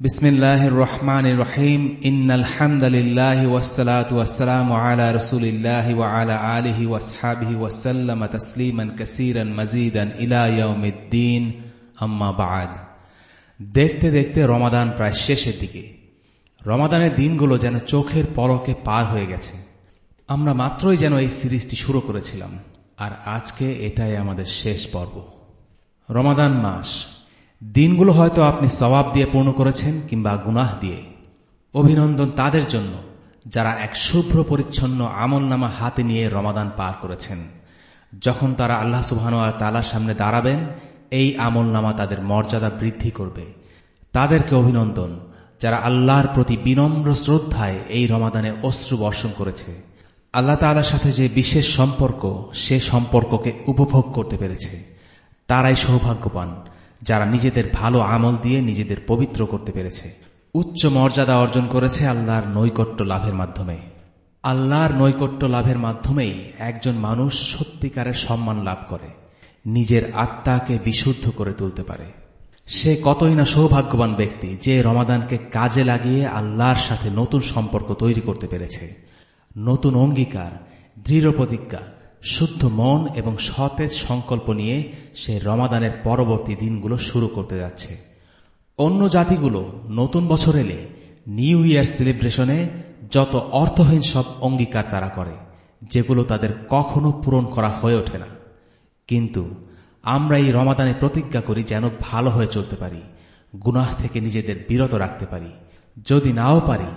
বিসমিল্লাহির রহমানির রহিম ইন্নাল হামদালিল্লাহি ওয়াসসালাতু ওয়াসসালামু আলা রাসূলিল্লাহি ওয়া আলা আলিহি ওয়াসাল্লাম দেখতে দেখতে রমাদান প্রায় শেষের দিকে। রমাদানের দিনগুলো যেন চোখের পলকে পার হয়ে গেছে। আমরা মাত্রই যেন এই সিরিজটি শুরু করেছিলাম। আর আজকে এটাই আমাদের শেষ পর্ব। রমাদান মাস। দিনগুলো হয়তো আপনি সবাব দিয়ে পূর্ণ করেছেন কিংবা গুনাহ দিয়ে। অভিনন্দন তাদের জন্য, যারা এক শুভ্র পরিচ্ছন্ন আমল নামা হাতে নিয়ে রমাদান পার করেছেন। যখন তারা আল্লাহ সুবহান তালার সামনে দাঁড়াবেন, এই আমল নামা তাদের মর্যাদা বৃদ্ধি করবে। তাদেরকে অভিনন্দন, যারা আল্লাহর প্রতি বিনম্র শ্রদ্ধায় এই রমাদানে অশ্রু বর্ষণ করেছে। আল্লাহ তালার সাথে যে বিশেষ সম্পর্ক, সে সম্পর্ককে উপভোগ করতে পেরেছে। তারাই সৌভাগ্যবান। যারা নিজেদের ভালো আমল দিয়ে নিজেদের পবিত্র করতে পেরেছে। উচ্চ মর্যাদা অর্জন করেছে আল্লাহর নৈকট্য লাভের মাধ্যমে। আল্লাহর নৈকট্য লাভের মাধ্যমেই একজন মানুষ সত্যিকারের সম্মান লাভ করে, নিজের আত্মাকে বিশুদ্ধ করে তুলতে পারে। সে কতই না সৌভাগ্যবান ব্যক্তি যে রমাদানকে কাজে লাগিয়ে আল্লাহর সাথে নতুন সম্পর্ক তৈরি করতে পেরেছে। নতুন অঙ্গীকার, দৃঢ় প্রতিজ্ঞা শুদ্ধ মন এবং সতেজ সংকল্প নিয়ে সে রমাদানের পরবর্তী দিনগুলো শুরু করতে যাচ্ছে। অন্য জাতিগুলো নতুন বছর এলে নিউ ইয়ার সেলিব্রেশনে যত অর্থহীন সব অঙ্গীকার তারা করে, যেগুলো তাদের কখনো পূরণ করা হয়ে ওঠে না। কিন্তু আমরা এই রমাদানে প্রতিজ্ঞা করি যেন ভালো হয়ে চলতে পারি, গুনাহ থেকে নিজেদের বিরত রাখতে পারি। যদি নাও পারি,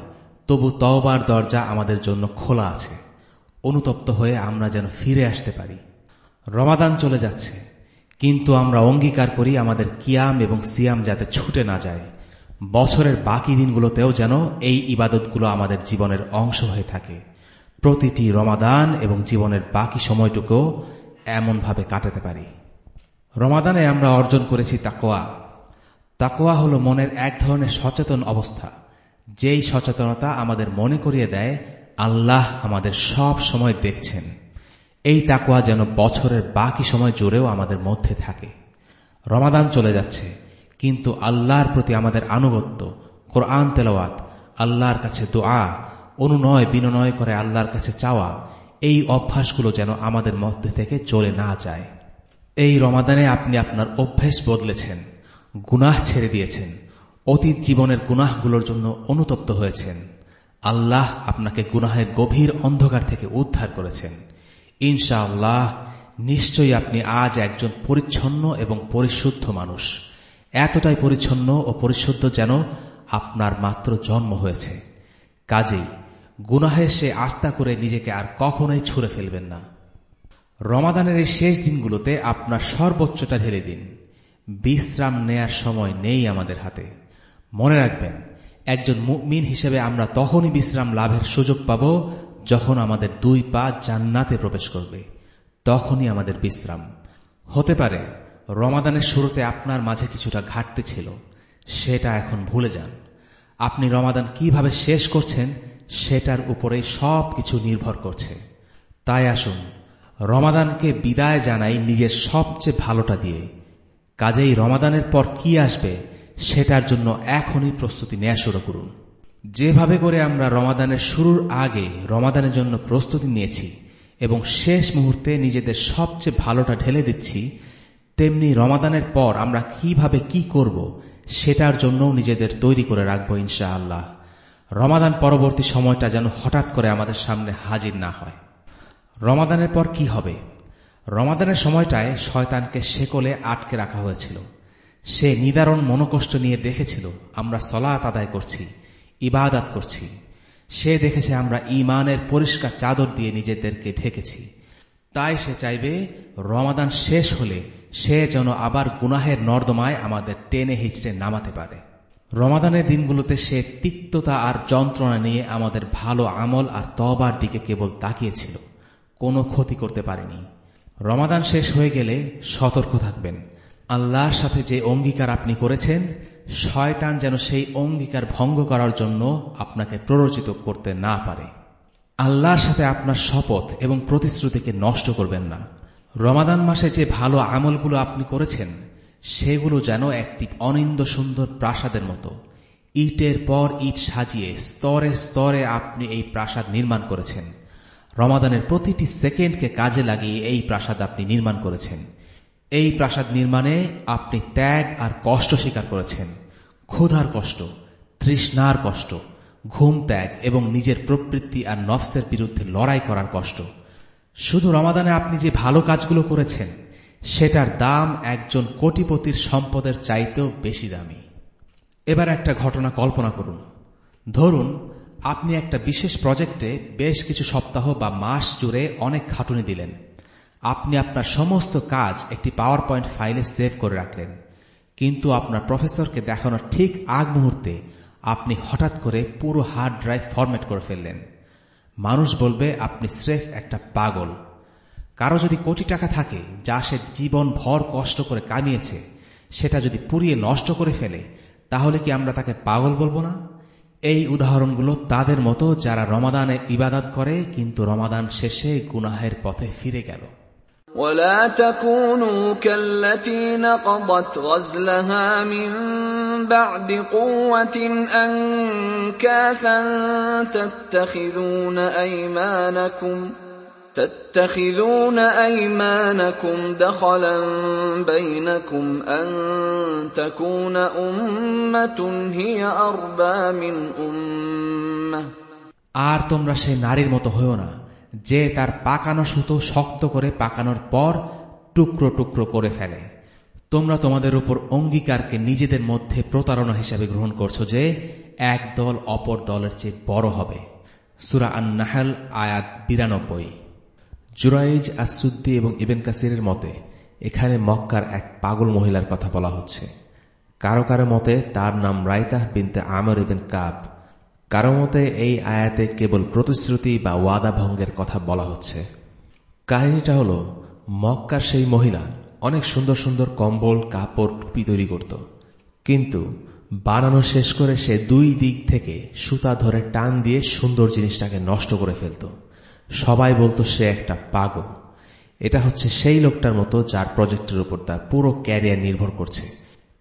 তবু তওবার দরজা আমাদের জন্য খোলা আছে। অনুতপ্ত হয়ে আমরা যেন ফিরে আসতে পারি। রমাদান চলে যাচ্ছে, কিন্তু আমরা অঙ্গীকার করি আমাদের কিয়াম এবং সিয়াম যাতে ছুটে না যায়। বছরের বাকি দিনগুলোতেও যেন এই ইবাদতগুলো আমাদের জীবনের অংশ হয়ে থাকে। প্রতিটি রমাদান এবং জীবনের বাকি সময়টুকু এমনভাবে কাটাতে পারি। রমাদানে আমরা অর্জন করেছি তাকোয়া তাকোয়া হল মনের এক ধরনের সচেতন অবস্থা, যেই সচেতনতা আমাদের মনে করিয়ে দেয় আল্লাহ আমাদের সব সময় দেখছেন। এই তাকুয়া যেন বছরের বাকি সময় জুড়েও আমাদের মধ্যে থাকে। রমাদান চলে যাচ্ছে, কিন্তু আল্লাহর প্রতি আমাদের আনুগত্য, কোরআন তেলাওয়াত, আল্লাহর কাছে দোয়া, অনুনয় বিনয় করে আল্লাহর কাছে চাওয়া, এই অভ্যাসগুলো যেন আমাদের মধ্যে থেকে চলে না যায়। এই রমাদানে আপনি আপনার অভ্যেস বদলেছেন, গুনাহ ছেড়ে দিয়েছেন, অতীত জীবনের গুনাহগুলোর জন্য অনুতপ্ত হয়েছেন। আল্লাহ আপনাকে গুনাহের গভীর অন্ধকার থেকে উদ্ধার করেছেন। ইনশাআল্লাহ, নিশ্চয়ই আপনি আজ একজন পরিচ্ছন্ন এবং পরিশুদ্ধ মানুষ। এতটাই পরিচ্ছন্ন ও পরিশুদ্ধ যেন আপনার মাত্র জন্ম হয়েছে। কাজেই, গুনাহে সে আস্থা করে নিজেকে আর কখনোই ছুঁড়ে ফেলবেন না। রমাদানের এই শেষ দিনগুলোতে আপনার সর্বোচ্চটা ঢেলে দিন। বিশ্রাম নেয়ার সময় নেই আমাদের হাতে। মনে রাখবেন একজন মুমিন হিসেবে আমরা তখনই বিশ্রাম লাভের সুযোগ পাব যখন আমাদের দুই পা জান্নাতে প্রবেশ করবে। তখনই আমাদের বিশ্রাম। হতে পারে, রমাদানের শুরুতে আপনার মাঝে কিছুটা ঘাটতি ছিল। সেটা এখন ভুলে যান। আপনি রমাদান কীভাবে শেষ করছেন সেটার উপরেই সব কিছু নির্ভর করছে। তাই আসুন, রমাদানকে বিদায় জানাই নিজের সবচেয়ে ভালোটা দিয়ে। কাজেই রমাদানের পর কি আসবে সেটার জন্য এখনই প্রস্তুতি নেওয়া শুরু করুন। যেভাবে করে আমরা রমাদানের শুরুর আগে রমাদানের জন্য প্রস্তুতি নিয়েছি এবং শেষ মুহূর্তে নিজেদের সবচেয়ে ভালোটা ঢেলে দিচ্ছি, তেমনি রমাদানের পর আমরা কীভাবে কি করব সেটার জন্যও নিজেদের তৈরি করে রাখব ইনশা আল্লাহ রমাদান পরবর্তী সময়টা যেন হঠাৎ করে আমাদের সামনে হাজির না হয়। রমাদানের পর কি হবে? রমাদানের সময়টায় শয়তানকে শেকলে আটকে রাখা হয়েছিল। সে নিদারণ মনোকষ্ট নিয়ে দেখেছিল, আমরা সলাত আদায় করছি, ইবাদাত করছি। সে দেখেছে আমরা ইমানের পরিষ্কার চাদর দিয়ে নিজেদেরকে ঢেকেছি। তাই সে চাইবে রমাদান শেষ হলে সে যেন আবার গুনাহের নর্দমায় আমাদের টেনে হিচড়ে নামাতে পারে। রমাদানের দিনগুলোতে সে তিক্ততা আর যন্ত্রণা নিয়ে আমাদের ভালো আমল আর তবার দিকে কেবল তাকিয়েছিল। কোনো ক্ষতি করতে পারেনি। রমাদান শেষ হয়ে গেলে সতর্ক থাকবেন। আল্লাহর সাথে যে অঙ্গীকার আপনি করেছেন, শয়তান যেন সেই অঙ্গীকার ভঙ্গ করার জন্য আপনাকে প্ররোচিত করতে না পারে। আল্লাহর সাথে আপনার শপথ এবং প্রতিশ্রুতিকে নষ্ট করবেন না। রমাদান মাসে যে ভালো আমলগুলো আপনি করেছেন, সেগুলো যেন একটি অনিন্দ সুন্দর প্রাসাদের মতো। ইটের পর ইট সাজিয়ে স্তরে স্তরে আপনি এই প্রাসাদ নির্মাণ করেছেন। রমাদানের প্রতিটি সেকেন্ডকে কাজে লাগিয়ে এই প্রাসাদ আপনি নির্মাণ করেছেন। এই প্রাসাদ নির্মাণে আপনি ত্যাগ আর কষ্ট স্বীকার করেছেন। ক্ষুধার কষ্ট, তৃষ্ণার কষ্ট, ঘুম ত্যাগ এবং নিজের প্রবৃত্তি আর নফসের বিরুদ্ধে লড়াই করার কষ্ট। শুধু রমাদানে আপনি যে ভালো কাজগুলো করেছেন, সেটার দাম একজন কোটিপতির সম্পদের চাইতেও বেশি দামি। এবার একটা ঘটনা কল্পনা করুন। ধরুন, আপনি একটা বিশেষ প্রজেক্টে বেশ কিছু সপ্তাহ বা মাস জুড়ে অনেক খাটুনি দিলেন। আপনি আপনার সমস্ত কাজ একটি পাওয়ার পয়েন্ট ফাইলে সেভ করে রাখলেন। কিন্তু আপনার প্রফেসরকে দেখানোর ঠিক আগ মুহূর্তে আপনি হঠাৎ করে পুরো হার্ড ড্রাইভ ফরম্যাট করে ফেললেন। মানুষ বলবে, আপনি স্রেফ একটা পাগল। কারও যদি কোটি টাকা থাকে যা সে জীবন ভর কষ্ট করে কামিয়েছে, সেটা যদি পুড়িয়ে নষ্ট করে ফেলে, তাহলে কি আমরা তাকে পাগল বলব না? এই উদাহরণগুলো তাদের মতো যারা রমাদানে ইবাদত করে, কিন্তু রমাদান শেষে গুনাহের পথে ফিরে গেল। ولا تكونوا كالتي نقضت غزلها من بعد قوة أنكاثا تتخذون أيمانكم تتخذون أيمانكم دخلا بينكم أن تكون أمة هي أربى من أمة আর তোমরা সেই নারীর মতো হয়েও না যে তার পাকানো সুতো শক্ত করে পাকানোর পর টুকরো টুকরো করে ফেলে। তোমরা তোমাদের উপর অঙ্গীকারকে নিজেদের মধ্যে প্রতারণা হিসাবে গ্রহণ করছ যে এক দল অপর দলের চেয়ে বড় হবে। সুরা আন নাহাল আয়াত বিরানব্বই। জুরাইজ আসুদ্দি এবং ইবেন কাসিরের মতে, এখানে মক্কার এক পাগল মহিলার কথা বলা হচ্ছে। কারও কারও মতে, তার নাম রাইতাহ বিনতে আমর ইবেন কাব। কারও মতে এই আয়াতে কেবল প্রতিশ্রুতি বা ওয়াদা ভঙ্গের কথা বলা হচ্ছে। কাহিনীটা হল, মক্কার সেই মহিলা অনেক সুন্দর সুন্দর কম্বল, কাপড়, টুপি তৈরি করত। কিন্তু বানানো শেষ করে সে দুই দিক থেকে সুতা ধরে টান দিয়ে সুন্দর জিনিসটাকে নষ্ট করে ফেলত। সবাই বলতো সে একটা পাগল। এটা হচ্ছে সেই লোকটার মতো যার প্রজেক্টের উপর তার পুরো ক্যারিয়ার নির্ভর করছে।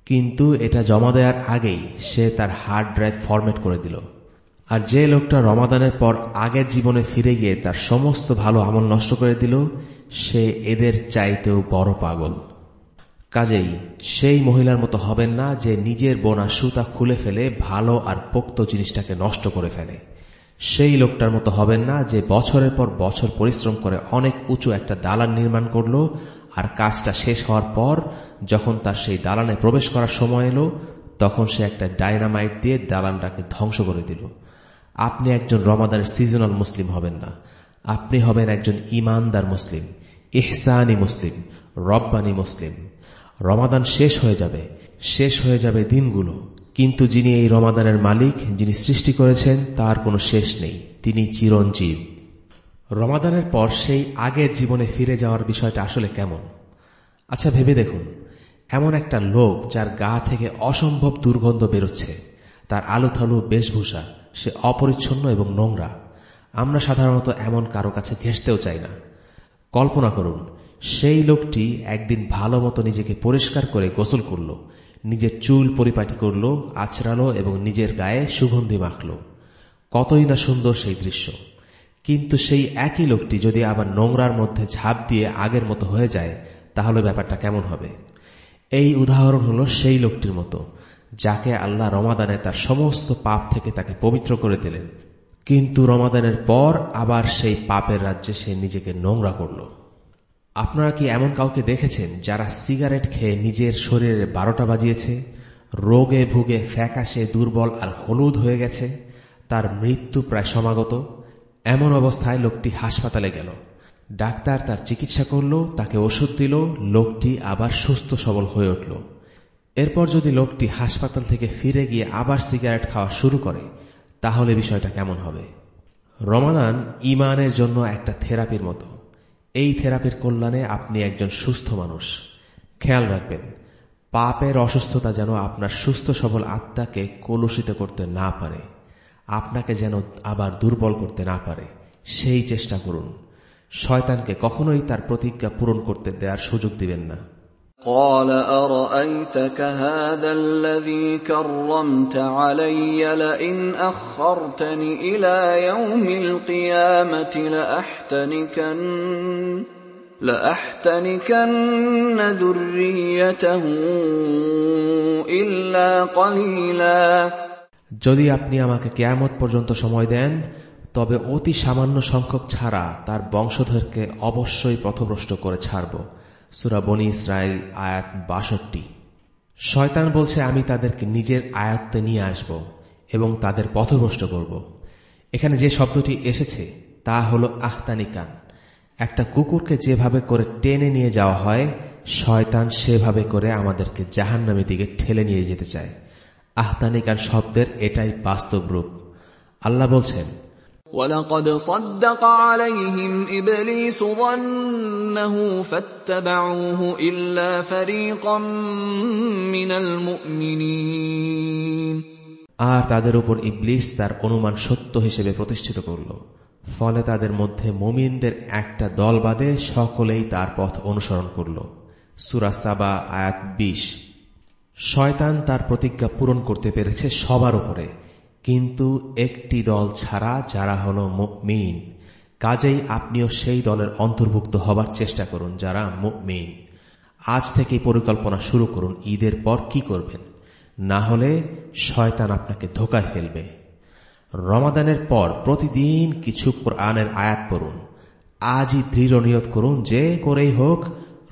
কিন্তু এটা জমা দেওয়ার আগেই সে তার হার্ড ড্রাইভ ফরম্যাট করে দিল। আর যে লোকটা রমাদানের পর আগের জীবনে ফিরে গিয়ে তার সমস্ত ভালো আমল নষ্ট করে দিল, সে এদের চাইতেও বড় পাগল। কাজেই সেই মহিলার মতো হবেন না যে নিজের বোনা সুতা খুলে ফেলে ভালো আর পোক্ত জিনিসটাকে নষ্ট করে ফেলে। সেই লোকটার মতো হবেন না যে বছরের পর বছর পরিশ্রম করে অনেক উঁচু একটা দালান নির্মাণ করল আর কাজটা শেষ হওয়ার পর যখন তার সেই দালানে প্রবেশ করার সময় এলো, তখন সে একটা ডায়নামাইট দিয়ে দালানটাকে ধ্বংস করে দিল। আপনি একজন রমাদানের সিজনাল মুসলিম হবেন না। আপনি হবেন একজন ইমানদার মুসলিম ইহসানি মুসলিম রব্বানি মুসলিম রমাদান শেষ হয়ে যাবে, শেষ হয়ে যাবে দিনগুলো। কিন্তু যিনি এই রমাদানের মালিক, যিনি সৃষ্টি করেছেন, তার কোনো শেষ নেই, তিনি চিরঞ্জীব। রমাদানের পর সেই আগের জীবনে ফিরে যাওয়ার বিষয়টা আসলে কেমন? আচ্ছা ভেবে দেখুন, এমন একটা লোক যার গা থেকে অসম্ভব দুর্গন্ধ বেরোচ্ছে, তার আলুথালু বেশভূষা সে অপরিচ্ছন্ন এবং নোংরা। আমরা সাধারণত এমন কারও কাছে ঘেসতেও চাই না। কল্পনা করুন, সেই লোকটি একদিন ভালো মতো নিজেকে পরিষ্কার করে গোসল করল, নিজের চুল পরিপাটি করল, আছড়ালো এবং নিজের গায়ে সুগন্ধি মাখল। কতই না সুন্দর সেই দৃশ্য। কিন্তু সেই একই লোকটি যদি আবার নোংরার মধ্যে ঝাঁপ দিয়ে আগের মতো হয়ে যায়, তাহলে ব্যাপারটা কেমন হবে? এই উদাহরণ হলো সেই লোকটির মতো। যাকে আল্লাহ রমাদানে তার সমস্ত পাপ থেকে তাকে পবিত্র করে দিলেন। কিন্তু রমাদানের পর আবার সেই পাপের রাজ্যে সে নিজেকে নোংরা করল। আপনারা কি এমন কাউকে দেখেছেন যারা সিগারেট খেয়ে নিজের শরীরে বারোটা বাজিয়েছে, রোগে ভুগে ফ্যাকাশে দুর্বল আর হলুদ হয়ে গেছে, তার মৃত্যু প্রায় সমাগত? এমন অবস্থায় লোকটি হাসপাতালে গেল। ডাক্তার তার চিকিৎসা করল, তাকে ওষুধ দিল, লোকটি আবার সুস্থ সবল হয়ে উঠল। এরপর যদি লোকটি হাসপাতাল থেকে ফিরে গিয়ে আবার সিগারেট খাওয়া শুরু করে, তাহলে বিষয়টা কেমন হবে? রমাদান ইমানের জন্য একটা থেরাপির মতো। এই থেরাপির কল্যাণে আপনি একজন সুস্থ মানুষ। খেয়াল রাখবেন, পাপের অসুস্থতা যেন আপনার সুস্থ সবল আত্মাকে কলুষিত করতে না পারে, আপনাকে যেন আবার দুর্বল করতে না পারে, সেই চেষ্টা করুন। শয়তানকে কখনোই তার প্রতিজ্ঞা পূরণ করতে দেওয়ার সুযোগ দিবেন না। قال أرأيتك هذا الذي كرمت علي لئن أخرتني إلى يوم القيامة لأحتنكن لأحتنكن ذريته إلا قليلا যদি আপনি আমাকে কেয়ামত পর্যন্ত সময় দেন তবে অতি সামান্য সংখ্যক ছাড়া তার বংশধরকে অবশ্যই পথভ্রষ্ট করে ছাড়ব সুরা বনি ইসরায়েল আয়াত বাষট্টি। শয়তান বলছে, আমি তাদেরকে নিজের আয়ত্তে নিয়ে আসব এবং তাদের পথভ্রষ্ট করব। এখানে যে শব্দটি এসেছে, তা হল আহতানিকান। একটা কুকুরকে যেভাবে করে টেনে নিয়ে যাওয়া হয়, শয়তান সেভাবে করে আমাদেরকে জাহান্নামের দিকে ঠেলে নিয়ে যেতে চায়। আহতানিকান শব্দের এটাই বাস্তব রূপ। আল্লাহ বলছেন ولقد صدق عليهم إبليس ظنه فاتبعوه إلا فريقا من المؤمنين আর তাদের উপর ইবলিস তার অনুমান সত্য হিসেবে প্রতিষ্ঠিত করল ফলে তাদের মধ্যে মমিনদের একটা দল বাদে সকলেই তার পথ অনুসরণ করল সুরা সাবা আয়াত বিশ শয়তান তার প্রতিজ্ঞা পূরণ করতে পেরেছে সবার উপরে কিন্তু একটি দল ছাড়া যারা হল মুমিন, কাজেই আপনিও সেই দলের অন্তর্ভুক্ত হবার চেষ্টা করুন যারা মুমিন। আজ থেকে পরিকল্পনা শুরু করুন, ঈদের পর কি করবেন? না হলে শয়তান আপনাকে ধোকায় ফেলবে। রমাদানের পর প্রতিদিন কিছু কোরআনের আয়াত পড়ুন। আজই দৃঢ় নিয়ত করুন যে করেই হোক,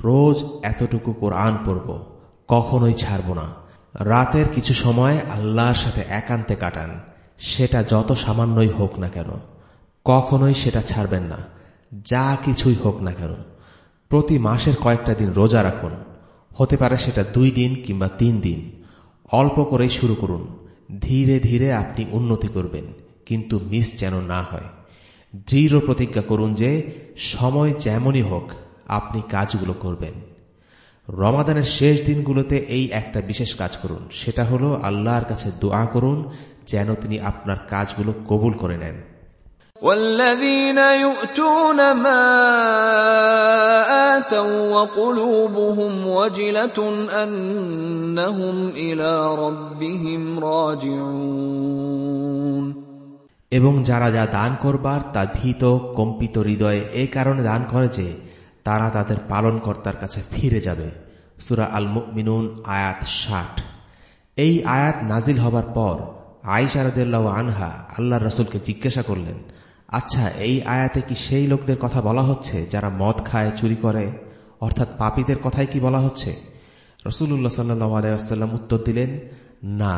রোজ এতটুকু কোরআন পড়ব, কখনোই ছাড়ব না। রাতের কিছু সময় আল্লাহর সাথে একান্তে কাটান। সেটা যত সামান্যই হোক না কেন। কখনোই সেটা ছাড়বেন না। যা কিছুই হোক না কেন। প্রতি মাসের কয়েকটা দিন রোজা রাখুন। হতে পারে সেটা দুই দিন কিংবা তিন দিন। অল্প করেই শুরু করুন। ধীরে ধীরে আপনি উন্নতি করবেন। কিন্তু মিস যেন না হয়। দৃঢ় প্রতিজ্ঞা করুন যে, সময় যেমনই হোক, আপনি কাজগুলো করবেন। রমাদানের শেষ দিনগুলোতে এই একটা বিশেষ কাজ করুন সেটা হলো আল্লাহর কাছে দোয়া করুন যেন তিনি আপনার কাজগুলো কবুল করে নেন والذين يؤتون ما آتوا وقلوبهم وجلة أنهم إلى ربهم راجعون এবং যারা যা দান করবার তা ভীত কম্পিত হৃদয়ে এ কারণে দান করে যে তারা তাদের পালনকর্তার কাছে ফিরে যাবে। সুরা আল মিনুন আয়াত ষাট। এই আয়াত নাজিল হবার পর আইসারদুল্লাহ আনহা আল্লাহ রসুলকে জিজ্ঞাসা করলেন আচ্ছা এই আয়াতে কি সেই লোকদের কথা বলা হচ্ছে যারা মদ খায়, চুরি করে? অর্থাৎ পাপীদের কথাই কি বলা হচ্ছে? রসুল্লাহ সাল্লাহ আলাইসাল্লাম উত্তর দিলেন, না,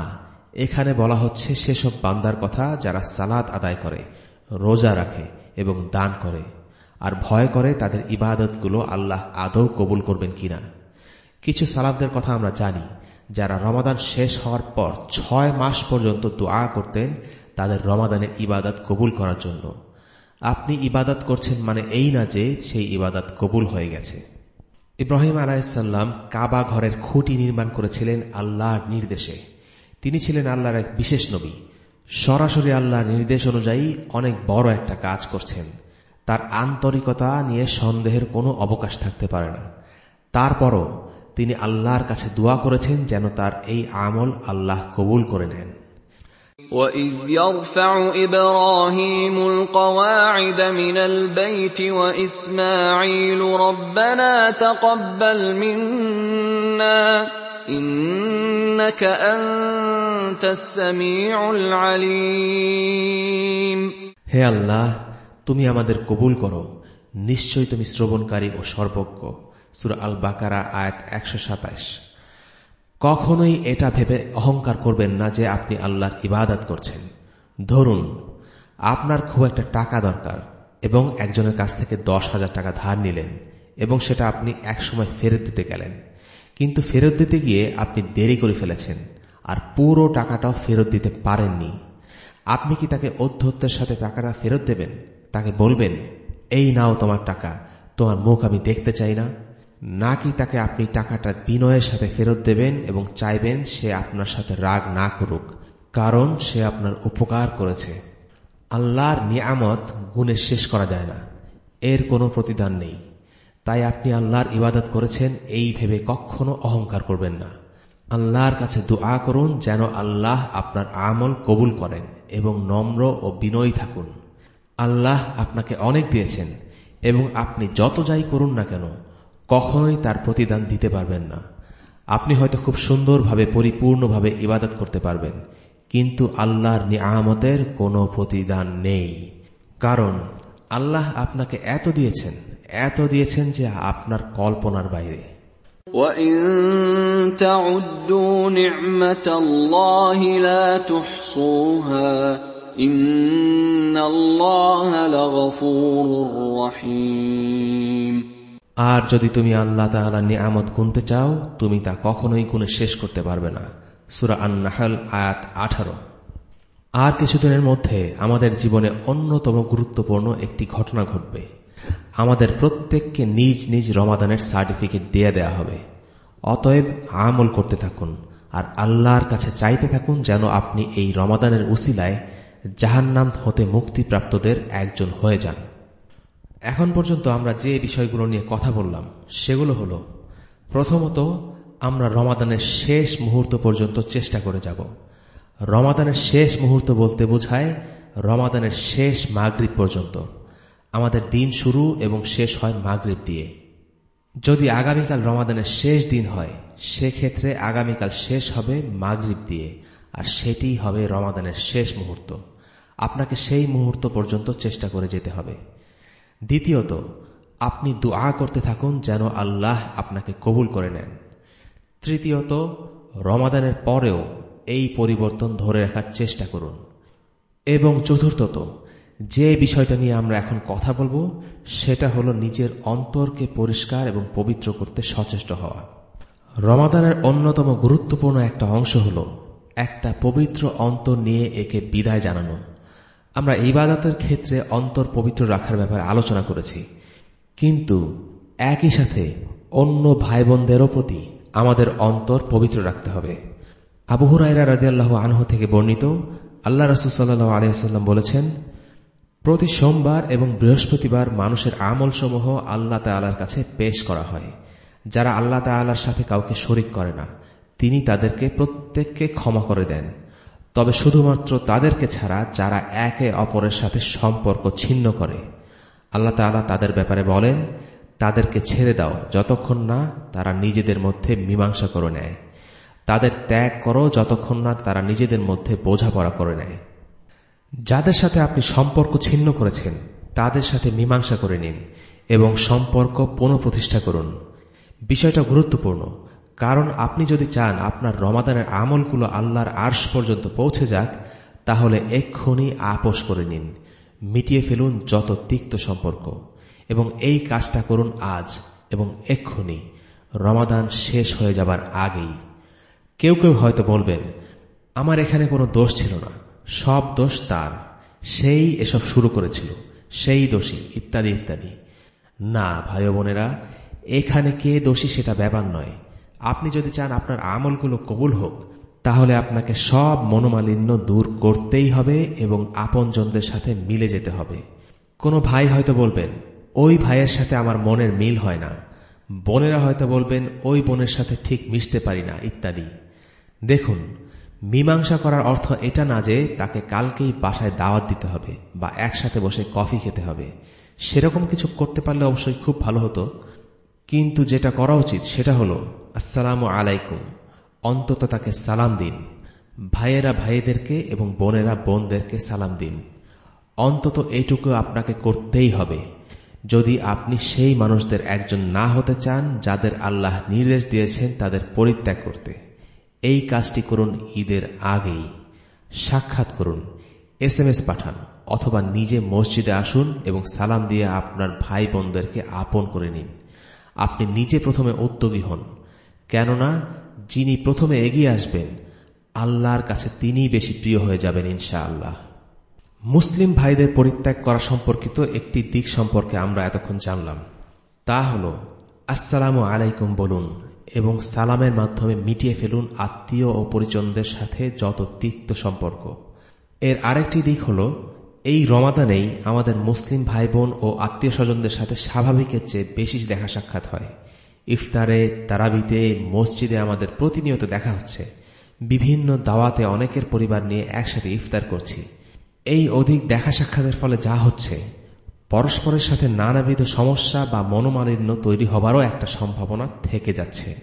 এখানে বলা হচ্ছে সেসব বান্দার কথা যারা সালাদ আদায় করে, রোজা রাখে এবং দান করে। আর ভয় করে তাদের ইবাদতগুলো আল্লাহ আদৌ কবুল করবেন কিনা। কিছু সালাফদের কথা আমরা জানি, যারা রমাদান শেষ হওয়ার পর ছয় মাস পর্যন্ত দোয়া করতেন তাদের রমাদানের ইবাদত কবুল করার জন্য। আপনি ইবাদত করছেন মানে এই না যে সেই ইবাদত কবুল হয়ে গেছে। ইব্রাহিম আলাহিসাল্লাম কাবা ঘরের খুঁটি নির্মাণ করেছিলেন আল্লাহর নির্দেশে। তিনি ছিলেন আল্লাহর এক বিশেষ নবী। সরাসরি আল্লাহর নির্দেশ অনুযায়ী অনেক বড় একটা কাজ করছেন। তার আন্তরিকতা নিয়ে সন্দেহের কোনো অবকাশ থাকতে পারে না তারপরও তিনি আল্লাহর কাছে দোয়া করেছেন যেন তার এই আমল আল্লাহ কবুল করে নেন وَإِذْ يَرْفَعُ إِبْرَاهِيمُ الْقَوَاعِدَ مِنَ الْبَيْتِ وَإِسْمَاعِيلُ رَبَّنَا تَقَبَّلْ مِنَّا إِنَّكَ أَنْتَ السَّمِيعُ الْعَلِيمُ হে আল্লাহ তুমি আমাদের কবুল করো। নিশ্চয় তুমি শ্রবণকারী ও সর্বজ্ঞ। সুর আল বাকারা আয়াত একশো সাতাশ কখনোই এটা ভেবে অহংকার করবেন না যে আপনি আল্লাহর ইবাদত করছেন। ধরুন, আপনার খুব একটা টাকা দরকার এবং একজনের কাছ থেকে দশ হাজার টাকা ধার নিলেন এবং সেটা আপনি একসময় ফেরত দিতে গেলেন। কিন্তু ফেরত দিতে গিয়ে আপনি দেরি করে ফেলেছেন আর পুরো টাকাটাও ফেরত দিতে পারেননি। আপনি কি তাকে অধ্যত্বের সাথে টাকাটা ফেরত দেবেন? তাকে বলবেন, এই নাও তোমার টাকা, তোমার মুখ আমি দেখতে চাই না। নাকি তাকে আপনি টাকাটা বিনয়ের সাথে ফেরত দেবেন এবং চাইবেন সে আপনার সাথে রাগ না করুক, কারণ সে আপনার উপকার করেছে। আল্লাহর নিয়ামত গুণে শেষ করা যায় না, এর কোনো প্রতিদান নেই। তাই আপনি আল্লাহর ইবাদত করেছেন, এই ভেবে কখনো অহংকার করবেন না। আল্লাহর কাছে দোয়া করুন যেন আল্লাহ আপনার আমল কবুল করেন এবং নম্র ও বিনয়ী থাকুন। আল্লাহ আপনাকে অনেক দিয়েছেন এবং আপনি যত যাই করুন না কেন কখনোই তার প্রতিদান দিতে পারবেন না আপনি হয়তো খুব সুন্দরভাবে পরিপূর্ণভাবে ইবাদত করতে পারবেন কিন্তু আল্লাহর নিয়ামতের কোনো প্রতিদান নেই কারণ আল্লাহ আপনাকে এত দিয়েছেন এত দিয়েছেন যে আপনার কল্পনার বাইরে وَإِن تَعُدُّوا نِعْمَةَ اللَّهِ لَا تُحْصُوهَا আর যদি তুমি আল্লাহ তাহলা নিয়ামত গুনতে চাও, তুমি তা কখনোই গুনে শেষ করতে পারবে না। সুরা আন্নাহাল, আয়াত আঠারো। আর কিছুদিনের মধ্যে আমাদের জীবনে অন্যতম গুরুত্বপূর্ণ একটি ঘটনা ঘটবে। আমাদের প্রত্যেককে নিজ নিজ রমাদানের সার্টিফিকেট দিয়ে দেয়া হবে। অতএব আমল করতে থাকুন, আর আল্লাহর কাছে চাইতে থাকুন যেন আপনি এই রমাদানের উসিলায় জাহান্নাম হতে মুক্তিপ্রাপ্তদের একজন হয়ে যান। এখন পর্যন্ত আমরা যে বিষয়গুলো নিয়ে কথা বললাম, সেগুলো হল, প্রথমত, আমরা রমাদানের শেষ মুহূর্ত পর্যন্ত চেষ্টা করে যাব। রমাদানের শেষ মুহূর্ত বলতে বোঝায় রমাদানের শেষ মাগরীব পর্যন্ত। আমাদের দিন শুরু এবং শেষ হয় মাগরীব দিয়ে। যদি আগামীকাল রমাদানের শেষ দিন হয়, সেক্ষেত্রে আগামীকাল শেষ হবে মাগরীব দিয়ে। আর সেটি হবে রমাদানের শেষ মুহূর্ত। আপনাকে সেই মুহূর্ত পর্যন্ত চেষ্টা করে যেতে হবে। দ্বিতীয়ত, আপনি দোয়া করতে থাকুন যেন আল্লাহ আপনাকে কবুল করে নেন। তৃতীয়ত, রমাদানের পরেও এই পরিবর্তন ধরে রাখার চেষ্টা করুন। এবং চতুর্থত, যে বিষয়টা নিয়ে আমরা এখন কথা বলব, সেটা হলো নিজের অন্তরকে পরিষ্কার এবং পবিত্র করতে সচেষ্ট হওয়া। রমাদানের অন্যতম গুরুত্বপূর্ণ একটা অংশ হল একটা পবিত্র অন্তর নিয়ে একে বিদায় জানানো। আমরা ইবাদতের ক্ষেত্রে অন্তর পবিত্র রাখার ব্যাপারে আলোচনা করেছি। কিন্তু একই সাথে অন্য ভাই বোনদেরও প্রতি আমাদের অন্তর পবিত্র রাখতে হবে। আবুহুরাইরা রাজিয়াল্লাহ আনহ থেকে বর্ণিত আল্লাহ রসুল সাল্লাহ আলহাম বলেছেন, প্রতি সোমবার এবং বৃহস্পতিবার মানুষের আমলসমূহ আল্লাহ তাল্লার কাছে পেশ করা হয়, যারা আল্লাহ তাল্লার সাথে কাউকে শরিক করে না। তিনি তাদেরকে প্রত্যেককে ক্ষমা করে দেন। তবে শুধুমাত্র তাদেরকে ছাড়া যারা একে অপরের সাথে সম্পর্ক ছিন্ন করে। আল্লাহ তালা তাদের ব্যাপারে বলেন, তাদেরকে ছেড়ে দাও যতক্ষণ না তারা নিজেদের মধ্যে মীমাংসা করে নেয়। তাদের ত্যাগ করো যতক্ষণ না তারা নিজেদের মধ্যে বোঝাপড়া করে নেয়। যাদের সাথে আপনি সম্পর্ক ছিন্ন করেছেন, তাদের সাথে মীমাংসা করে নিন এবং সম্পর্ক পুনঃপ্রতিষ্ঠা করুন। বিষয়টা গুরুত্বপূর্ণ। কারণ আপনি যদি চান আপনার রমাদানের আমলগুলো আল্লাহর আর্শ পর্যন্ত পৌঁছে যাক, তাহলে এক্ষুনি আপোষ করে নিন, মিটিয়ে ফেলুন যত তিক্ত সম্পর্ক। এবং এই কাজটা করুন আজ এবং এক্ষুনি। রমাদান শেষ হয়ে যাবার আগেই। কেউ কেউ হয়তো বলবেন, আমার এখানে কোনো দোষ ছিল না। সব দোষ তার। সেই এসব শুরু করেছিল। সেই দোষী, ইত্যাদি ইত্যাদি। না ভাই বোনেরা, এখানে কে দোষী সেটা ব্যাপার নয়। আপনি যদি চান আপনার আমলগুলো কবুল হোক, তাহলে আপনাকে সব মনোমালিন্য দূর করতেই হবে এবং আপনজনদের সাথে মিলে যেতে হবে। কোনো ভাই হয়তো বলবেন, ওই ভাইয়ের সাথে আমার মনের মিল হয় না। বোনেরা হয়তো বলবেন, ওই বোনের সাথে ঠিক মিশতে পারি না, ইত্যাদি। দেখুন, মীমাংসা করার অর্থ এটা না যে তাকে কালকেই বাসায় দাওয়াত দিতে হবে বা একসাথে বসে কফি খেতে হবে। সেরকম কিছু করতে পারলে অবশ্যই খুব ভালো হতো। কিন্তু যেটা করা উচিত সেটা হল, আসসালাম আলাইকুম। অন্তত তাকে সালাম দিন। ভাইয়েরা ভাইদেরকে এবং বোনেরা বোনদেরকে সালাম দিন। অন্তত এইটুকু আপনাকে করতেই হবে। যদি আপনি সেই মানুষদের একজন না হতে চান, যাদের আল্লাহ নির্দেশ দিয়েছেন তাদের পরিত্যাগ করতে। এই কাজটি করুন ঈদের আগেই। সাক্ষাৎ করুন এস এম এস পাঠান, অথবা নিজে মসজিদে আসুন এবং সালাম দিয়ে আপনার ভাই বোনদেরকে আপন করে নিন। আপনি নিজে প্রথমে উদ্যোগী হন। কেননা, যিনি প্রথমে এগিয়ে আসবেন, আল্লাহর কাছে তিনি বেশি প্রিয় হয়ে যাবেন ইনশা আল্লাহ মুসলিম ভাইদের পরিত্যাগ করা সম্পর্কিত একটি দিক সম্পর্কে আমরা এতক্ষণ জানলাম। তা হল, আসসালামু আলাইকুম বলুন এবং সালামের মাধ্যমে মিটিয়ে ফেলুন আত্মীয় ও পরিজনদের সাথে যত তিক্ত সম্পর্ক। এর আরেকটি দিক হল এই রমাদানেই আমাদের মুসলিম ভাই বোন ও আত্মীয় স্বজনদের সাথে স্বাভাবিকের চেয়ে বেশি দেখা সাক্ষাৎ হয়। ইফতারে, তারাবিতে, মসজিদে আমাদের প্রতিনিয়ত দেখা হচ্ছে। বিভিন্ন দাওয়াতে অনেকের পরিবার নিয়ে একসাথে ইফতার করছি। এই অধিক দেখা সাক্ষাতের ফলে যা হচ্ছে, পরস্পরের সাথে নানাবিধ সমস্যা বা মনোমালিন্য তৈরি হবারও একটা সম্ভাবনা থেকে যাচ্ছে।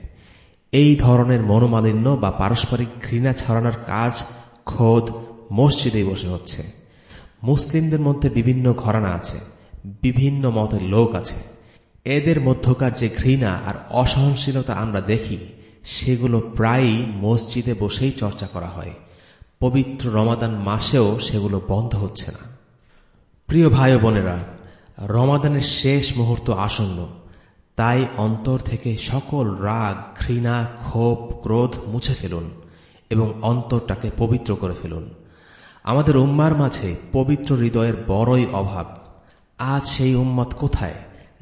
এই ধরনের মনোমালিন্য বা পারস্পরিক ঘৃণা ছড়ানোর কাজ খোদ মসজিদেই বসে হচ্ছে। মুসলিমদের মধ্যে বিভিন্ন ঘরানা আছে, বিভিন্ন মতের লোক আছে। এদের মধ্যকার যে ঘৃণা আর অসহনশীলতা আমরা দেখি, সেগুলো প্রায়ই মসজিদে বসেই চর্চা করা হয়। পবিত্র রমাদান মাসেও সেগুলো বন্ধ হচ্ছে না। প্রিয় ভাই বোনেরা, রমাদানের শেষ মুহূর্ত আসন্ন। তাই অন্তর থেকে সকল রাগ, ঘৃণা, ক্ষোভ, ক্রোধ মুছে ফেলুন এবং অন্তরটাকে পবিত্র করে ফেলুন। আমাদের উম্মার মাঝে পবিত্র হৃদয়ের বড়ই অভাব। আজ সেই উম্মত কোথায়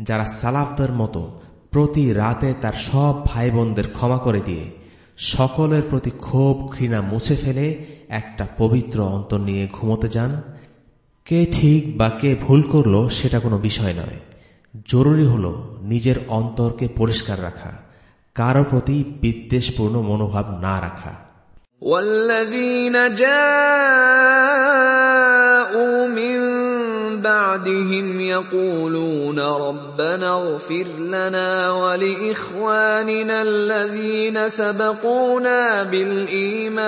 যারা সালাফদের মতো প্রতি রাতে তার সব ভাই বোনদের ক্ষমা করে দিয়ে সকলের প্রতি ক্ষোভ, ঘৃণা মুছে ফেলে একটা পবিত্র অন্তর নিয়ে ঘুমোতে যান? কে ঠিক বা কে ভুল করল সেটা কোনো বিষয় নয়। জরুরি হল নিজের অন্তরকে পরিষ্কার রাখা, কারও প্রতি বিদ্বেষপূর্ণ মনোভাব না রাখা। والذين جاءوا من بعدهم يقولون ربنا اغفر لنا ولإخواننا الذين سبقونا بالإيمان.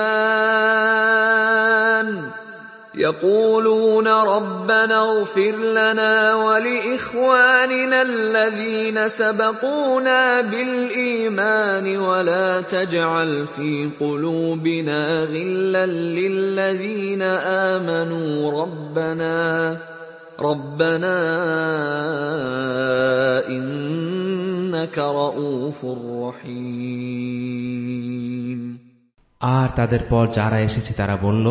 يقولون ربنا اغفر لنا ولإخواننا الذين سبقونا بالإيمان ولا تجعل في قلوبنا غلا للذين آمنوا ربنا ربنا إنك رؤوف رحيم আর তাদের পর যারা এসেছে তারা বলল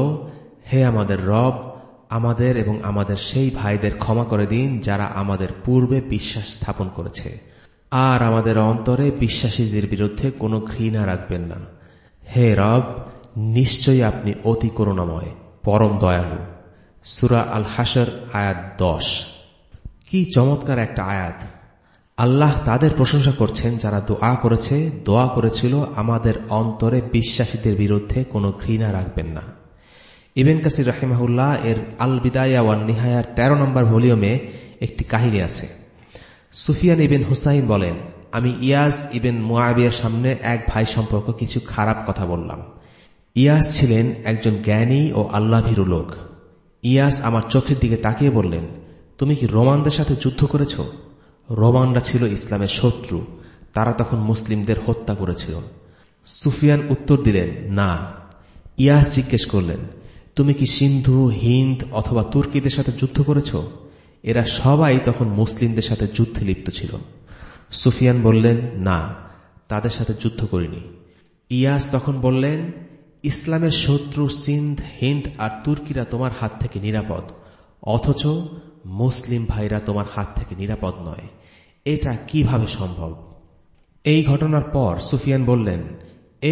হে আমাদের রব, আমাদের এবং আমাদের সেই ভাইদের ক্ষমা করে দিন যারা আমাদের পূর্বে বিশ্বাস স্থাপন করেছে। আর আমাদের অন্তরে বিশ্বাসীদের বিরুদ্ধে কোনো ঘৃণা রাখবেন না। হে রব, নিশ্চয়ই আপনি অতি করুণাময়, পরম দয়ালু। সুরা আল হাসর আয়াত দশ। কি চমৎকার একটা আয়াত। আল্লাহ তাদের প্রশংসা করছেন যারা দোয়া করেছে, দোয়া করেছিল আমাদের অন্তরে বিশ্বাসীদের বিরুদ্ধে কোনো ঘৃণা রাখবেন না। ইবেন কাসির রাহিমাহুল্লাহ এর আল বিদায়া ওয়ান নিহায়ার ১৩ নম্বর ভলিউমে একটি কাহিনী আছে। সুফিয়ান ইবেন হুসাইন বলেন, আমি ইয়াস ইবেন মুয়াবিয়ার সামনে এক ভাই সম্পর্ক কিছু খারাপ কথা বললাম। ইয়াস ছিলেন একজন জ্ঞানী ও আল্লাভীরু লোক। ইয়াস আমার চোখের দিকে তাকিয়ে বললেন, তুমি কি রোমানদের সাথে যুদ্ধ করেছ? রোমানরা ছিল ইসলামের শত্রু। তারা তখন মুসলিমদের হত্যা করেছিল। সুফিয়ান উত্তর দিলেন, না। ইয়াস জিজ্ঞেস করলেন তুমি কি সিন্ধু, হিন্দ অথবা তুর্কিদের সাথে যুদ্ধ করেছ? এরা সবাই তখন মুসলিমদের সাথে যুদ্ধে লিপ্ত ছিল। সুফিয়ান বললেন, না, তাদের সাথে যুদ্ধ করিনি। ইয়াস তখন বললেন, ইসলামের শত্রু সিন্ধ, হিন্দ আর তুর্কিরা তোমার হাত থেকে নিরাপদ, অথচ মুসলিম ভাইরা তোমার হাত থেকে নিরাপদ নয়। এটা কীভাবে সম্ভব? এই ঘটনার পর সুফিয়ান বললেন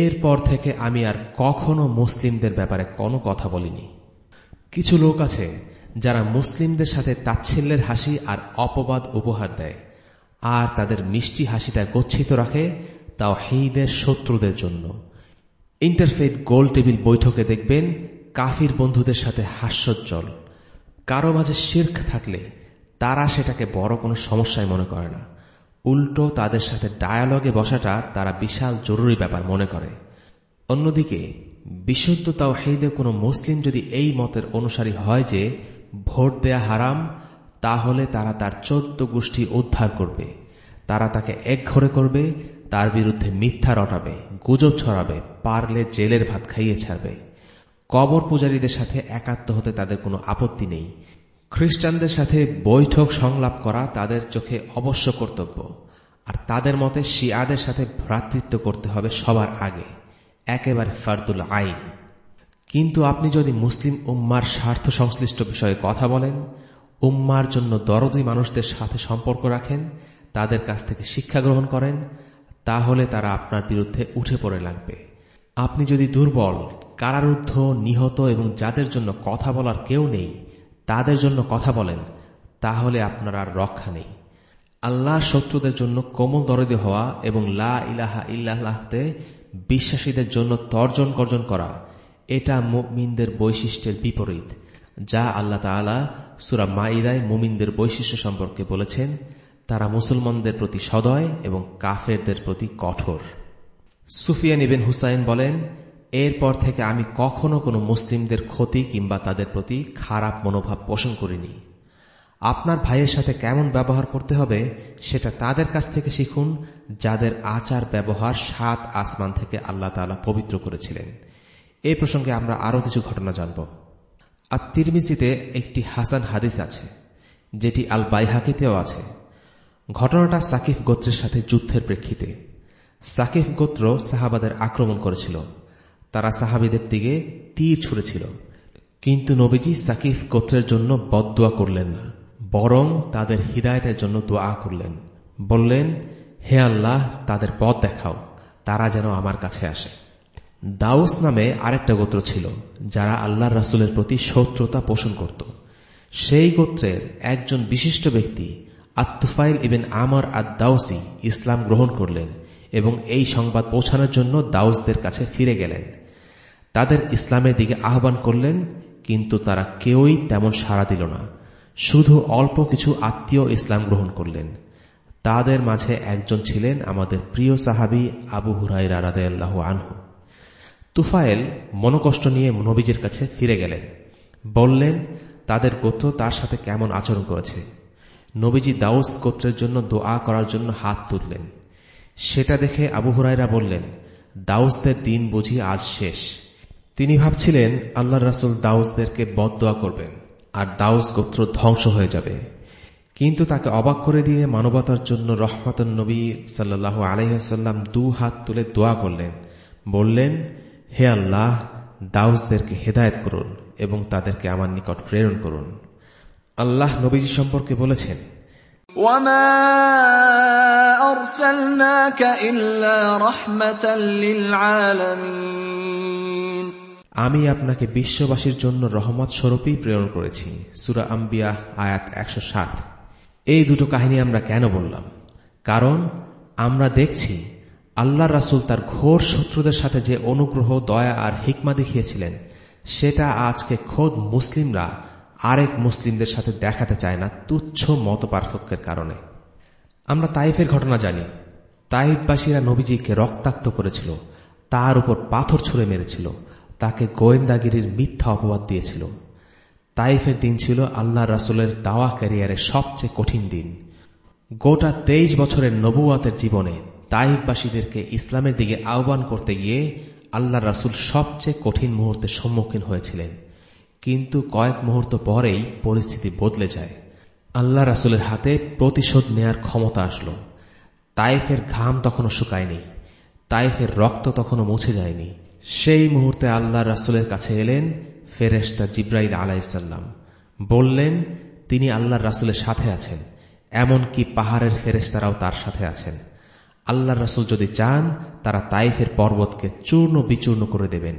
এরপর থেকে আমি আর কখনো মুসলিমদের ব্যাপারে কোনো কথা বলিনি। কিছু লোক আছে যারা মুসলিমদের সাথে তাচ্ছিল্যের হাসি আর অপবাদ উপহার দেয়, আর তাদের মিষ্টি হাসিটা গচ্ছিত রাখে তাও হেইদের শত্রুদের জন্য। ইন্টারফেথ গোল টেবিল বৈঠকে দেখবেন কাফির বন্ধুদের সাথে হাস্যোজ্জ্বল। কারও মাঝে শির্ক থাকলে তারা সেটাকে বড় কোনো সমস্যায় মনে করে না। উল্টো তাদের সাথে ডায়ালগে বসাটা তারা বিশাল জরুরি ব্যাপার মনে করে। অন্যদিকে, বিশুদ্ধ তাও হেদে কোনো মুসলিম যদি এই মতের অনুসারী হয় যে ভোট দেয়া হারাম, তাহলে তারা তার চোদ্দ গোষ্ঠী উদ্ধার করবে। তারা তাকে একঘরে করবে, তার বিরুদ্ধে মিথ্যা রটাবে, গুজব ছড়াবে, পারলে জেলের ভাত খাইয়ে ছাড়বে। কবর পূজারীদের সাথে একাত্ম হতে তাদের কোনো আপত্তি নেই। খ্রিস্টানদের সাথে বৈঠক সংলাপ করা তাদের চোখে অবশ্য কর্তব্য। আর তাদের মতে শিয়াদের সাথে ভ্রাতৃত্ব করতে হবে সবার আগে, একেবারে ফারদুল আইন। কিন্তু আপনি যদি মুসলিম উম্মার স্বার্থ সংশ্লিষ্ট বিষয়ে কথা বলেন, উম্মার জন্য দরদি মানুষদের সাথে সম্পর্ক রাখেন, তাদের কাছ থেকে শিক্ষা গ্রহণ করেন, তাহলে তারা আপনার বিরুদ্ধে উঠে পড়ে লাগবে। আপনি যদি দুর্বল, কারারুদ্ধ, নিহত এবং যাদের জন্য কথা বলার কেউ নেই তাদের জন্য কথা বলেন, তাহলে আপনার আর রক্ষা নেই। আল্লাহ শত্রুদের জন্য কোমল দরদি হওয়া এবং লা ইলাহা ইল্লাহতে বিশ্বাসীদের জন্য তর্জন গর্জন করা, এটা মুমিনদের বৈশিষ্ট্যের বিপরীত, যা আল্লাহ তালা সুরা মাইদায় মুমিনদের বৈশিষ্ট্য সম্পর্কে বলেছেন। তারা মুসলমানদের প্রতি সদয় এবং কাফেরদের প্রতি কঠোর। সুফিয়ান ইবেন হুসাইন বলেন এরপর থেকে আমি কখনো কোনো মুসলিমদের ক্ষতি কিংবা তাদের প্রতি খারাপ মনোভাব পোষণ করিনি। আপনার ভাইয়ের সাথে কেমন ব্যবহার করতে হবে, সেটা তাদের কাছ থেকে শিখুন, যাদের আচার ব্যবহার সাত আসমান থেকে আল্লাহ তালা পবিত্র করেছিলেন। এই প্রসঙ্গে আমরা আরও কিছু ঘটনা জানব। আর তিরমিজিতে একটি হাসান হাদিস আছে, যেটি আল বাইহাকিতেও আছে। ঘটনাটা সাকিফ গোত্রের সাথে যুদ্ধের প্রেক্ষিতে। সাকিফ গোত্র সাহাবাদের আক্রমণ করেছিল। তারা সাহাবিদের দিকে তীর ছুড়েছিল। কিন্তু নবীজি সাকিফ গোত্রের জন্য বদোয়া করলেন না, বরং তাদের হৃদায়তের জন্য দোয়া করলেন। বললেন, হে আল্লাহ, তাদের পথ দেখাও, তারা যেন আমার কাছে আসে। দাউস নামে আরেকটা গোত্র ছিল, যারা আল্লাহ রাসুলের প্রতি শত্রুতা পোষণ করত। সেই গোত্রের একজন বিশিষ্ট ব্যক্তি আত্তুফাইল ইবেন আমর আদ দাউসি ইসলাম গ্রহণ করলেন এবং এই সংবাদ পৌঁছানোর জন্য দাউসদের কাছে ফিরে গেলেন। তাদের ইসলামের দিকে আহ্বান করলেন, কিন্তু তারা কেউই তেমন সাড়া দিল না। শুধু অল্প কিছু আত্মীয় ইসলাম গ্রহণ করলেন। তাদের মাঝে একজন ছিলেন আমাদের প্রিয় সাহাবি আবু হুরাই রারাদে আল্লাহ আনহু। তুফায়েল মনোকষ্ট নিয়ে নবীজের কাছে ফিরে গেলেন। বললেন, তাদের গোত্র তার সাথে কেমন আচরণ করেছে? নবীজি দাউস গোত্রের জন্য দোয়া করার জন্য হাত তুললেন। সেটা দেখে আবু হুরাইরা বললেন, দাউসদের দিন বুঝি আজ শেষ। তিনি ভাবছিলেন আল্লাহ রাসুল দাউসদেরকে বদোয়া করবেন আর দাউস গোত্র ধ্বংস হয়ে যাবে কিন্তু তাকে অবাক করে দিয়ে মানবতার জন্য রহমাতন নবী সাল্লাহ আলহাম দু হাত তুলে দোয়া করলেন বললেন হে আল্লাহ দাউসদেরকে হেদায়ত করুন এবং তাদেরকে আমার নিকট প্রেরণ করুন আল্লাহ নবীজি সম্পর্কে বলেছেন وما أرسلناك إلا رحمة للعالمين আমি আপনাকে বিশ্ববাসীর জন্য রহমত স্বরূপেই প্রেরণ করেছি। সুরা আম্বিয়া আয়াত একশো সাত। এই দুটো কাহিনী আমরা কেন বললাম? কারণ আমরা দেখছি আল্লাহ রাসুল তার ঘোর শত্রুদের সাথে যে অনুগ্রহ, দয়া আর হিকমা দেখিয়েছিলেন, সেটা আজকে খোদ মুসলিমরা আরেক মুসলিমদের সাথে দেখাতে চায় না তুচ্ছ মত পার্থক্যের কারণে। আমরা তাইফের ঘটনা জানি। তাইফবাসীরা নবীজিকে রক্তাক্ত করেছিল, তার উপর পাথর ছুঁড়ে মেরেছিল। তাকে গোয়েন্দাগিরির মিথ্যা অপবাদ দিয়েছিল। তাইফের দিন ছিল আল্লাহ রাসুলের দাওয়া ক্যারিয়ারের সবচেয়ে কঠিন দিন। গোটা তেইশ বছরের নবুয়াতের জীবনে তাইফবাসীদেরকে ইসলামের দিকে আহ্বান করতে গিয়ে আল্লাহ রাসুল সবচেয়ে কঠিন মুহূর্তের সম্মুখীন হয়েছিলেন। কিন্তু কয়েক মুহূর্ত পরেই পরিস্থিতি বদলে যায়। আল্লাহ রাসুলের হাতে প্রতিশোধ নেয়ার ক্ষমতা আসলো। তাইফের ঘাম তখনও শুকায়নি। তাইফের রক্ত তখনও মুছে যায়নি। সেই মুহূর্তে আল্লাহ রাসুলের কাছে এলেন ফেরেস্তা জিব্রাইল আলাইসাল্লাম বললেন, তিনি আল্লাহ রাসুলের সাথে আছেন, এমনকি পাহাড়ের ফেরেস্তারাও তার সাথে আছেন। আল্লাহ রাসুল যদি চান, তারা তাইফের পর্বতকে চূর্ণ বিচূর্ণ করে দেবেন।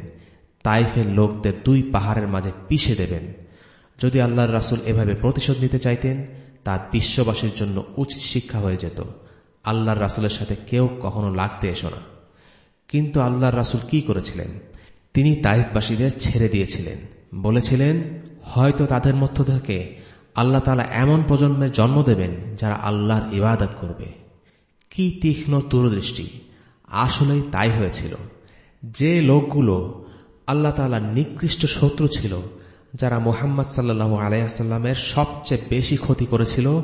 তাইফের লোকদের দুই পাহাড়ের মাঝে পিষে দেবেন। যদি আল্লাহর রাসুল এভাবে প্রতিশোধ নিতে চাইতেন, তা বিশ্ববাসীর জন্য উচিত শিক্ষা হয়ে যেত। আল্লাহর রাসুলের সাথে কেউ কখনো লাগতে এসো না। কিন্তু আল্লাহর রাসুল কি করেছিলেন? তিনি তাইফবাসীদের ছেড়ে দিয়েছিলেন। বলেছিলেন, হয়তো তাদের মধ্য থেকে আল্লাহ তালা এমন প্রজন্মের জন্ম দেবেন যারা আল্লাহর ইবাদত করবে। কি তীক্ষ্ণ দূরদৃষ্টি। আসলেই তাই হয়েছিল। যে লোকগুলো আল্লাহ তালা নিকৃষ্ট শত্রু ছিল, যারা মোহাম্মদ সাল্লু আলাইসাল্লামের সবচেয়ে বেশি ক্ষতি করেছিল,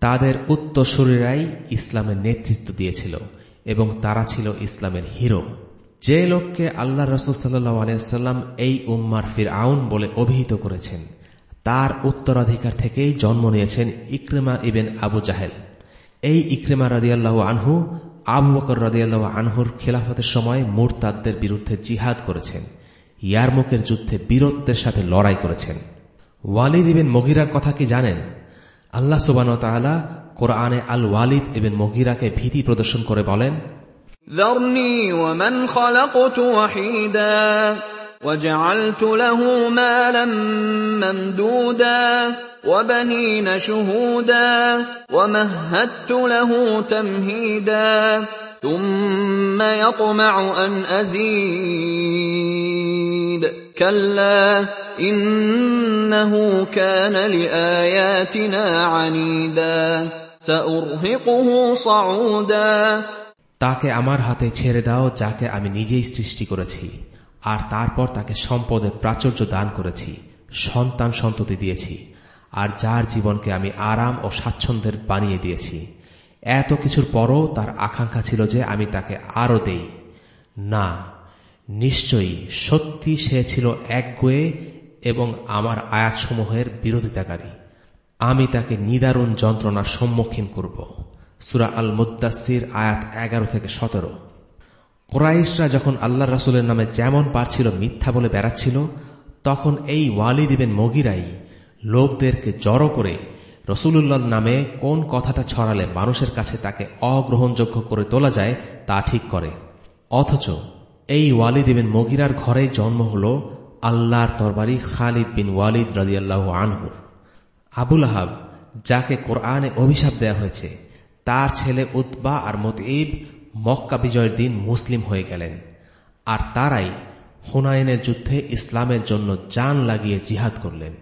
তাদের উত্তরসূরিরাই ইসলামের নেতৃত্ব দিয়েছিল। এবং তারা ছিল ইসলামের হিরো। যে লোককে আল্লাহ রসুল সাল্লাহ আলিয়াল্লাম এই উম্মার ফির আউন বলে অভিহিত করেছেন, তার উত্তরাধিকার থেকেই জন্ম নিয়েছেন ইক্রেমা ইবেন আবু জাহেল। এই ইক্রেমা রাদিয়াল্লাহ আনহু, আবু বকর রাদিয়াল্লাহ আনহুর খেলাফতের সময় মোরতাদদের বিরুদ্ধে জিহাদ করেছেন, ইয়ারমুকের যুদ্ধে বীরত্বের সাথে লড়াই করেছেন। ওয়ালিদ ইবেন মগিরার কথা কি জানেন? আল্লাহ সুবান তালা কোরআনে আল ওয়ালিদ ইবেন মগিরাকে ভীতি প্রদর্শন করে বলেন ذرني ومن خلقت وحيدا وجعلت له مالا ممدودا وبنين شهودا ومهدت له تمهيدا ثم يطمع أن أزيد كلا إنه كان لآياتنا عنيدا سأرهقه صعودا তাকে আমার হাতে ছেড়ে দাও, যাকে আমি নিজেই সৃষ্টি করেছি। আর তারপর তাকে সম্পদের প্রাচুর্য দান করেছি, সন্তান সন্ততি দিয়েছি। আর যার জীবনকে আমি আরাম ও স্বাচ্ছন্দ্যের বানিয়ে দিয়েছি। এত কিছুর পরও তার আকাঙ্ক্ষা ছিল যে আমি তাকে আরও দেই। না, নিশ্চয়ই সত্যি সে ছিল একগুয়ে এবং আমার আয়াতসমূহের বিরোধিতাকারী। আমি তাকে নিদারুণ যন্ত্রণার সম্মুখীন করব। সুরা আল মুদাসির আয়াত এগারো থেকে সতেরো। কোরাইশরা যখন আল্লাহ রাসুলের নামে যেমন পারছিল মিথ্যা বলে বেড়াচ্ছিল, তখন এই ওয়ালি দিবেন মগিরাই লোকদেরকে জড়ো করে রসুলুল্লাহর নামে কোন কথাটা ছড়ালে মানুষের কাছে তাকে অগ্রহণযোগ্য করে তোলা যায় তা ঠিক করে। অথচ এই ওয়ালিদ বিন মগিরার ঘরেই জন্ম হল আল্লাহর তরবারি খালিদ বিন ওয়ালিদ রাজিয়াল্লাহ আনহুর আবুল আহাব যাকে কোরআনে অভিশাপ দেয়া হয়েছে, তার ছেলে উতবা আর মতঈব মক্কা বিজয়ের দিন মুসলিম হয়ে গেলেন। আর তারাই হুনায়নের যুদ্ধে ইসলামের জন্য জান লাগিয়ে জিহাদ করলেন।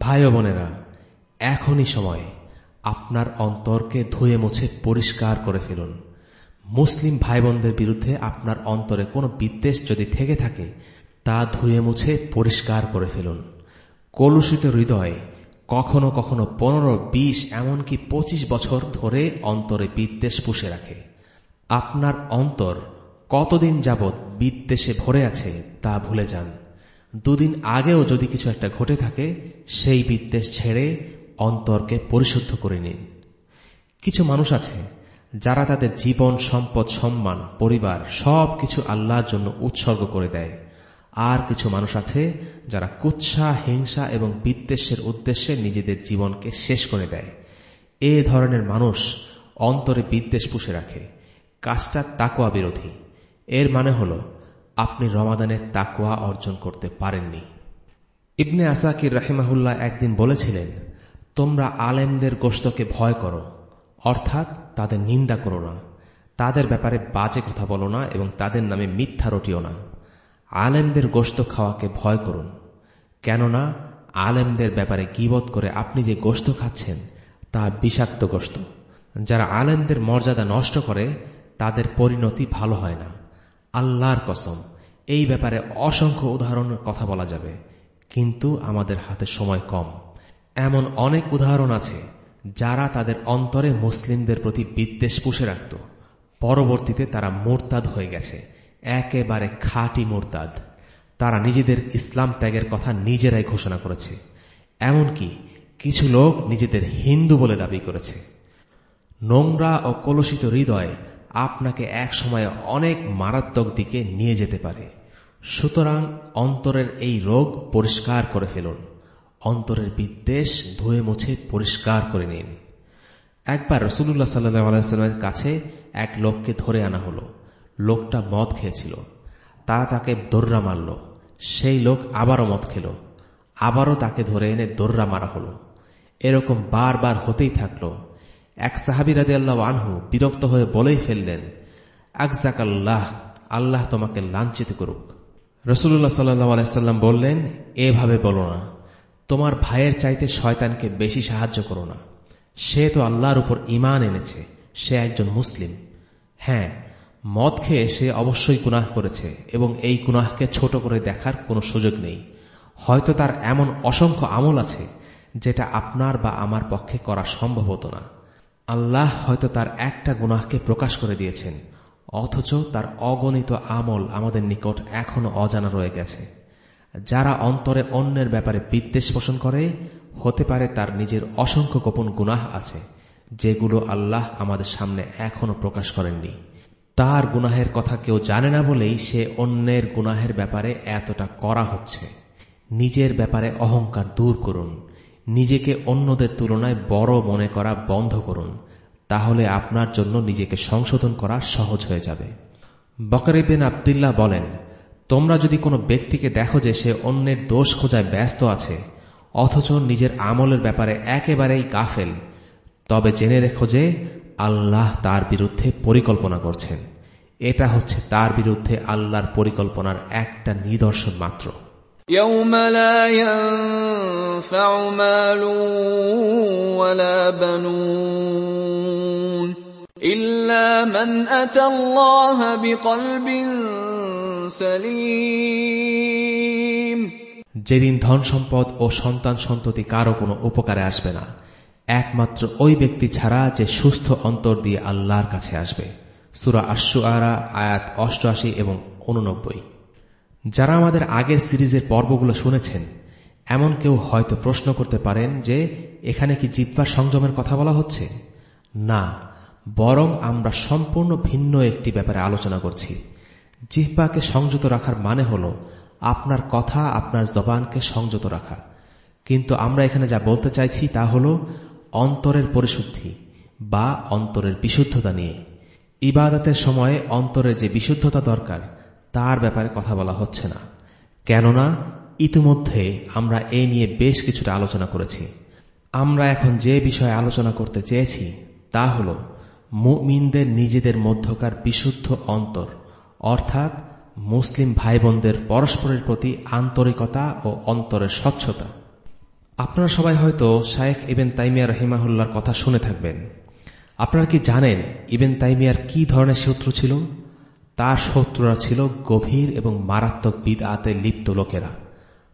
ভাই বোনেরা, এখনই সময় আপনার অন্তরকে ধুয়ে মুছে পরিষ্কার করে ফেলুন। মুসলিম ভাই বোনদের বিরুদ্ধে আপনার অন্তরে কোনো বিদ্বেষ যদি থেকে থাকে, তা ধুয়ে মুছে পরিষ্কার করে ফেলুন। কলুষিত হৃদয় কখনো কখনো পনেরো, বিশ, এমনকি পঁচিশ বছর ধরে অন্তরে বিদ্বেষ পুষে রাখে। আপনার অন্তর কতদিন যাবৎ বিদ্বেষে ভরে আছে তা ভুলে যান। দুদিন আগেও যদি কিছু একটা ঘটে থাকে, সেই বিদ্বেষ ছেড়ে অন্তরকে পরিশুদ্ধ করে নিন। কিছু মানুষ আছে যারা তাদের জীবন, সম্পদ, সম্মান, পরিবার সব কিছু আল্লাহর জন্য উৎসর্গ করে দেয়। আর কিছু মানুষ আছে যারা কুৎসা, হিংসা এবং বিদ্বেষের উদ্দেশ্যে নিজেদের জীবনকে শেষ করে দেয়। এ ধরনের মানুষ অন্তরে বিদ্বেষ পুষে রাখে। কাজটা তাকোয়া বিরোধী। এর মানে হল, আপনি রমাদানের তাকোয়া অর্জন করতে পারেননি। ইবনে আসাকির রাহিমাহুল্লাহ একদিন বলেছিলেন, তোমরা আলেমদের গোস্তকে ভয় করো, অর্থাৎ তাদের নিন্দা করো না। তাদের ব্যাপারে বাজে কথা বলো না এবং তাদের নামে মিথ্যা রটিও না। আলেমদের গোস্ত খাওয়াকে ভয় করুন। কেননা, আলেমদের ব্যাপারে গিবত করে আপনি যে গোস্ত খাচ্ছেন, তা বিষাক্ত গোস্ত যারা আলেমদের মর্যাদা নষ্ট করে, তাদের পরিণতি ভালো হয় না। আল্লাহর কসম, এই ব্যাপারে অসংখ্য উদাহরণের কথা বলা যাবে, কিন্তু আমাদের হাতে সময় কম। এমন অনেক উদাহরণ আছে, যারা তাদের অন্তরে মুসলিমদের প্রতি বিদ্বেষ পুষে রাখত। পরবর্তীতে তারা মোরতাদ হয়ে গেছে। একেবারে খাঁটি মোরতাদ। তারা নিজেদের ইসলাম ত্যাগের কথা নিজেরাই ঘোষণা করেছে। এমনকি কিছু লোক নিজেদের হিন্দু বলে দাবি করেছে। নোংরা ও কলুষিত হৃদয় আপনাকে এক সময় অনেক মারাত্মক দিকে নিয়ে যেতে পারে। সুতরাং অন্তরের এই রোগ পরিষ্কার করে ফেলুন। অন্তরের বিদ্বেষ ধুয়ে মুছে পরিষ্কার করে নিন। একবার রসুল্লাহ সাল্লামের কাছে এক লোককে ধরে আনা হলো। লোকটা মদ খেয়েছিল। তারা তাকে দোর্রা মারল। সেই লোক আবারও মদ খেল। আবারও তাকে ধরে এনে দোর্রা মারা হলো। এরকম বারবার হতেই থাকল। এক সাহাবি রাজি আল্লাহ আনহু বিরক্ত হয়ে বলেই ফেললেন আকজাকাল্লাহ আল্লাহ আল্লাহ তোমাকে লাঞ্ছিত করুক। রসুল্লাহ সাল্লাম বললেন, এভাবে বলো না। তোমার ভাইয়ের চাইতে শয়তানকে বেশি সাহায্য করো না। সে তো আল্লাহর উপর ইমান এনেছে। সে একজন মুসলিম। হ্যাঁ মদ খেয়ে সে অবশ্যই গুনাহ করেছে এবং এই গুনাহকে ছোট করে দেখার কোনো সুযোগ নেই। হয়তো তার এমন অসংখ্য আমল আছে যেটা আপনার বা আমার পক্ষে করা সম্ভব হতো না। আল্লাহ হয়তো তার একটা গুনাহকে প্রকাশ করে দিয়েছেন, অথচ তার অগণিত আমল আমাদের নিকট এখনও অজানা রয়ে গেছে। যারা অন্তরে অন্যের ব্যাপারে বিদ্বেষ পোষণ করে, হতে পারে তার নিজের অসংখ্য গোপন গুনাহ আছে, যেগুলো আল্লাহ আমাদের সামনে এখনও প্রকাশ করেননি। তার গুনাহের কথা কেউ জানে না বলেই সে অন্যের গুনাহের ব্যাপারে এতটা করা হচ্ছে। নিজের ব্যাপারে অহংকার দূর করুন। নিজেকে অন্যদের তুলনায় বড় মনে করা বন্ধ করুন। তাহলে আপনার জন্য নিজেকে সংশোধন করা সহজ হয়ে যাবে। বকরিবিন আবদুল্লাহ বলেন, তোমরা যদি কোনো ব্যক্তিকে দেখো যে সে অন্যের দোষ খোঁজায় ব্যস্ত আছে, অথচ নিজের আমলের ব্যাপারে একেবারেই কাফেল তবে জেনে রেখো যে আল্লাহ তার বিরুদ্ধে পরিকল্পনা করছেন এটা হচ্ছে তার বিরুদ্ধে আল্লাহর পরিকল্পনার একটা নিদর্শন মাত্র يوم لا ينفع مال ولا بنون إلا من أتى الله بقلب سليم যেদিন ধন সম্পদ ও সন্তান সন্ততি কারো কোনো উপকারে আসবে না একমাত্র ওই ব্যক্তি ছাড়া যে সুস্থ অন্তর দিয়ে আল্লাহর কাছে আসবে। সুরা আশু আরা আয়াত অষ্টআশি এবং উননব্বই যারা আমাদের আগের সিরিজের পর্বগুলো শুনেছেন, এমন কেউ হয়তো প্রশ্ন করতে পারেন যে, এখানে কি জিব্বার সংযমের কথা বলা হচ্ছে? না, বরং আমরা সম্পূর্ণ ভিন্ন একটি ব্যাপারে আলোচনা করছি। জিহ্বাকে সংযত রাখার মানে হল, আপনার কথা আপনার জবানকে সংযত রাখা। কিন্তু আমরা এখানে যা বলতে চাইছি তা হল অন্তরের পরিশুদ্ধি বা অন্তরের বিশুদ্ধতা নিয়ে। ইবাদতের সময়ে অন্তরের যে বিশুদ্ধতা দরকার, তার ব্যাপারে কথা বলা হচ্ছে না। কেননা, ইতিমধ্যে আমরা এই নিয়ে বেশ কিছুটা আলোচনা করেছি। আমরা এখন যে বিষয়ে আলোচনা করতে চেয়েছি, তা হল মুমিনদের নিজেদের মধ্যকার বিশুদ্ধ অন্তর, অর্থাৎ মুসলিম ভাই বোনদের পরস্পরের প্রতি আন্তরিকতা ও অন্তরের স্বচ্ছতা। আপনারা সবাই হয়তো শায়েখ ইবেন তাইমিয়া রহিমাহুল্লার কথা শুনে থাকবেন। আপনারা কি জানেন ইবেন তাইমিয়ার কি ধরনের শত্রু ছিল? তার শত্রুরা ছিল গভীর এবং মারাত্মক বিদ আতে লিপ্ত লোকেরা।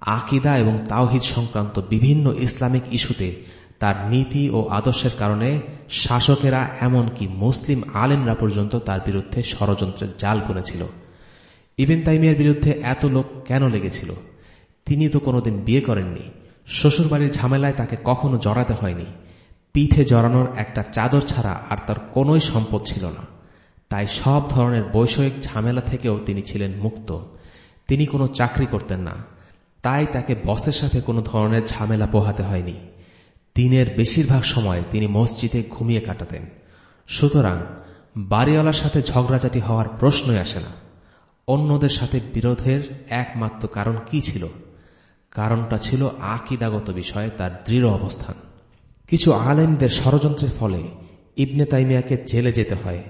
আকিদা এবং তাওহিদ সংক্রান্ত বিভিন্ন ইসলামিক ইস্যুতে তার নীতি ও আদর্শের কারণে শাসকেরা এমনকি মুসলিম আলেমরা পর্যন্ত তার বিরুদ্ধে ষড়যন্ত্রের জাল বুনেছিল ইবেন তাইমিয়ার বিরুদ্ধে এত লোক কেন লেগেছিল? তিনি তো কোনোদিন বিয়ে করেননি। শ্বশুরবাড়ির ঝামেলায় তাকে কখনো জড়াতে হয়নি। পিঠে জড়ানোর একটা চাদর ছাড়া আর তার কোনোই সম্পদ ছিল না। তাই সব ধরনের বৈষয়িক ঝামেলা থেকেও তিনি ছিলেন মুক্ত। তিনি কোনো চাকরি করতেন না। তাই তাকে বসের সাথে কোনো ধরনের ঝামেলা পোহাতে হয়নি। দিনের বেশিরভাগ সময় তিনি মসজিদে ঘুমিয়ে কাটাতেন। সুতরাং বাড়িওয়ালার সাথে ঝগড়াঝাটি হওয়ার প্রশ্নই আসে না। অন্যদের সাথে বিরোধের একমাত্র কারণ কি ছিল? কারণটা ছিল আকিদাগত বিষয়ে তার দৃঢ় অবস্থান। কিছু আলেমদের ষড়যন্ত্রের ফলে ইবনে তাইমিয়াকে জেলে যেতে হয়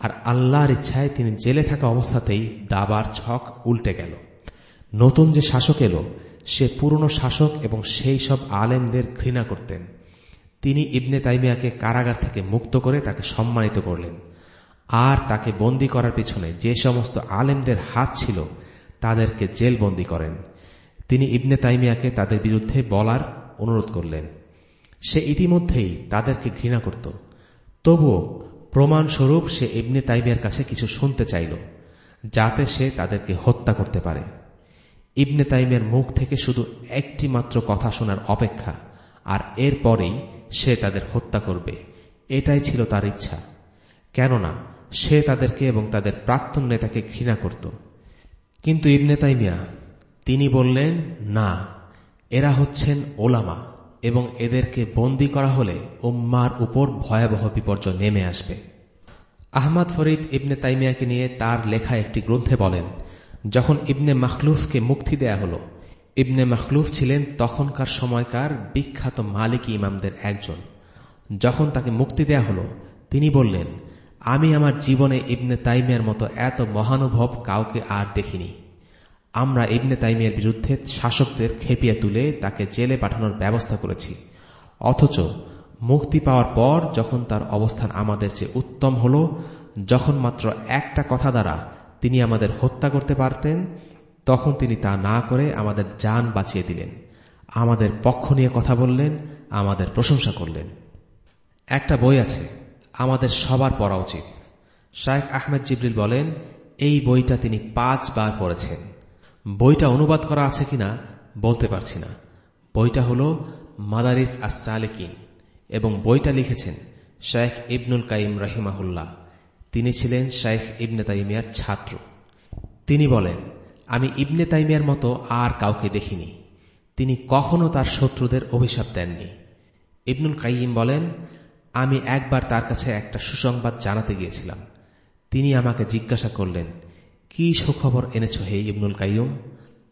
আর আল্লাহর ইচ্ছায় তিনি জেলে থাকা অবস্থাতেই দাবার ছক উল্টে গেল। নতুন যে শাসক এলো, সে পুরনো শাসক এবং সেই সব আলেমদের ঘৃণা করতেন। তিনি ইবনে তাইমিয়াকে কারাগার থেকে মুক্ত করে তাকে সম্মানিত করলেন। আর তাকে বন্দি করার পিছনে যে সমস্ত আলেমদের হাত ছিল, তাদেরকে জেলবন্দি করেন। তিনি ইবনে তাইমিয়াকে তাদের বিরুদ্ধে বলার অনুরোধ করলেন। সে ইতিমধ্যেই তাদেরকে ঘৃণা করত। তবুও প্রমাণস্বরূপ সে ইবনে তাইমিয়ার কাছে কিছু শুনতে চাইল, যাতে সে তাদেরকে হত্যা করতে পারে। ইবনে তাইমিয়ার মুখ থেকে শুধু একটি মাত্র কথা শোনার অপেক্ষা, আর এরপরেই সে তাদের হত্যা করবে। এটাই ছিল তার ইচ্ছা। কেননা সে তাদেরকে এবং তাদের প্রাক্তন নেতাকে ঘৃণা করত। কিন্তু ইবনে তাইমিয়া তিনি বললেন, না, এরা হচ্ছেন ওলামা এবং এদেরকে বন্দি করা হলে উম্মার উপর ভয়াবহ বিপর্যয় নেমে আসবে। আহমদ ফরিদ ইবনে তাইমিয়াকে নিয়ে তার লেখা একটি গ্রন্থে বলেন, যখন ইবনে মাখলুফকে মুক্তি দেয়া হল, ইবনে মাখলুফ ছিলেন তখনকার সময়কার বিখ্যাত মালিকী ইমামদের একজন। যখন তাকে মুক্তি দেয়া হল, তিনি বললেন, আমি আমার জীবনে ইবনে তাইমিয়ার মতো এত মহানুভব কাউকে আর দেখিনি। আমরা ইবনে তাইমিয়ার বিরুদ্ধে শাসকদের খেপিয়ে তুলে তাকে জেলে পাঠানোর ব্যবস্থা করেছি। অথচ মুক্তি পাওয়ার পর যখন তার অবস্থান আমাদের চেয়ে উত্তম হল, যখন মাত্র একটা কথা দ্বারা তিনি আমাদের হত্যা করতে পারতেন, তখন তিনি তা না করে আমাদের যান বাঁচিয়ে দিলেন। আমাদের পক্ষ নিয়ে কথা বললেন, আমাদের প্রশংসা করলেন। একটা বই আছে, আমাদের সবার পড়া উচিত। শায়েখ আহমেদ জিবরিল বলেন, এই বইটা তিনি পাঁচবার পড়েছেন। বইটা অনুবাদ করা আছে কিনা বলতে পারছি না। বইটা হল মাদারিস আসালেকিন এবং বইটা লিখেছেন শায়েখ ইবনুল কাইম রাহিমাহুল্লাহ। তিনি ছিলেন শাইখ ইবনে তাইমিয়ার ছাত্র। তিনি বলেন, আমি ইবনে তাইমিয়ার মতো আর কাউকে দেখিনি। তিনি কখনো তার শত্রুদের অভিশাপ দেননি। ইবনুল কাইম বলেন, আমি একবার তার কাছে একটা সুসংবাদ জানাতে গিয়েছিলাম। তিনি আমাকে জিজ্ঞাসা করলেন কি সুখবর এনেছ হে ইবনুল কাইম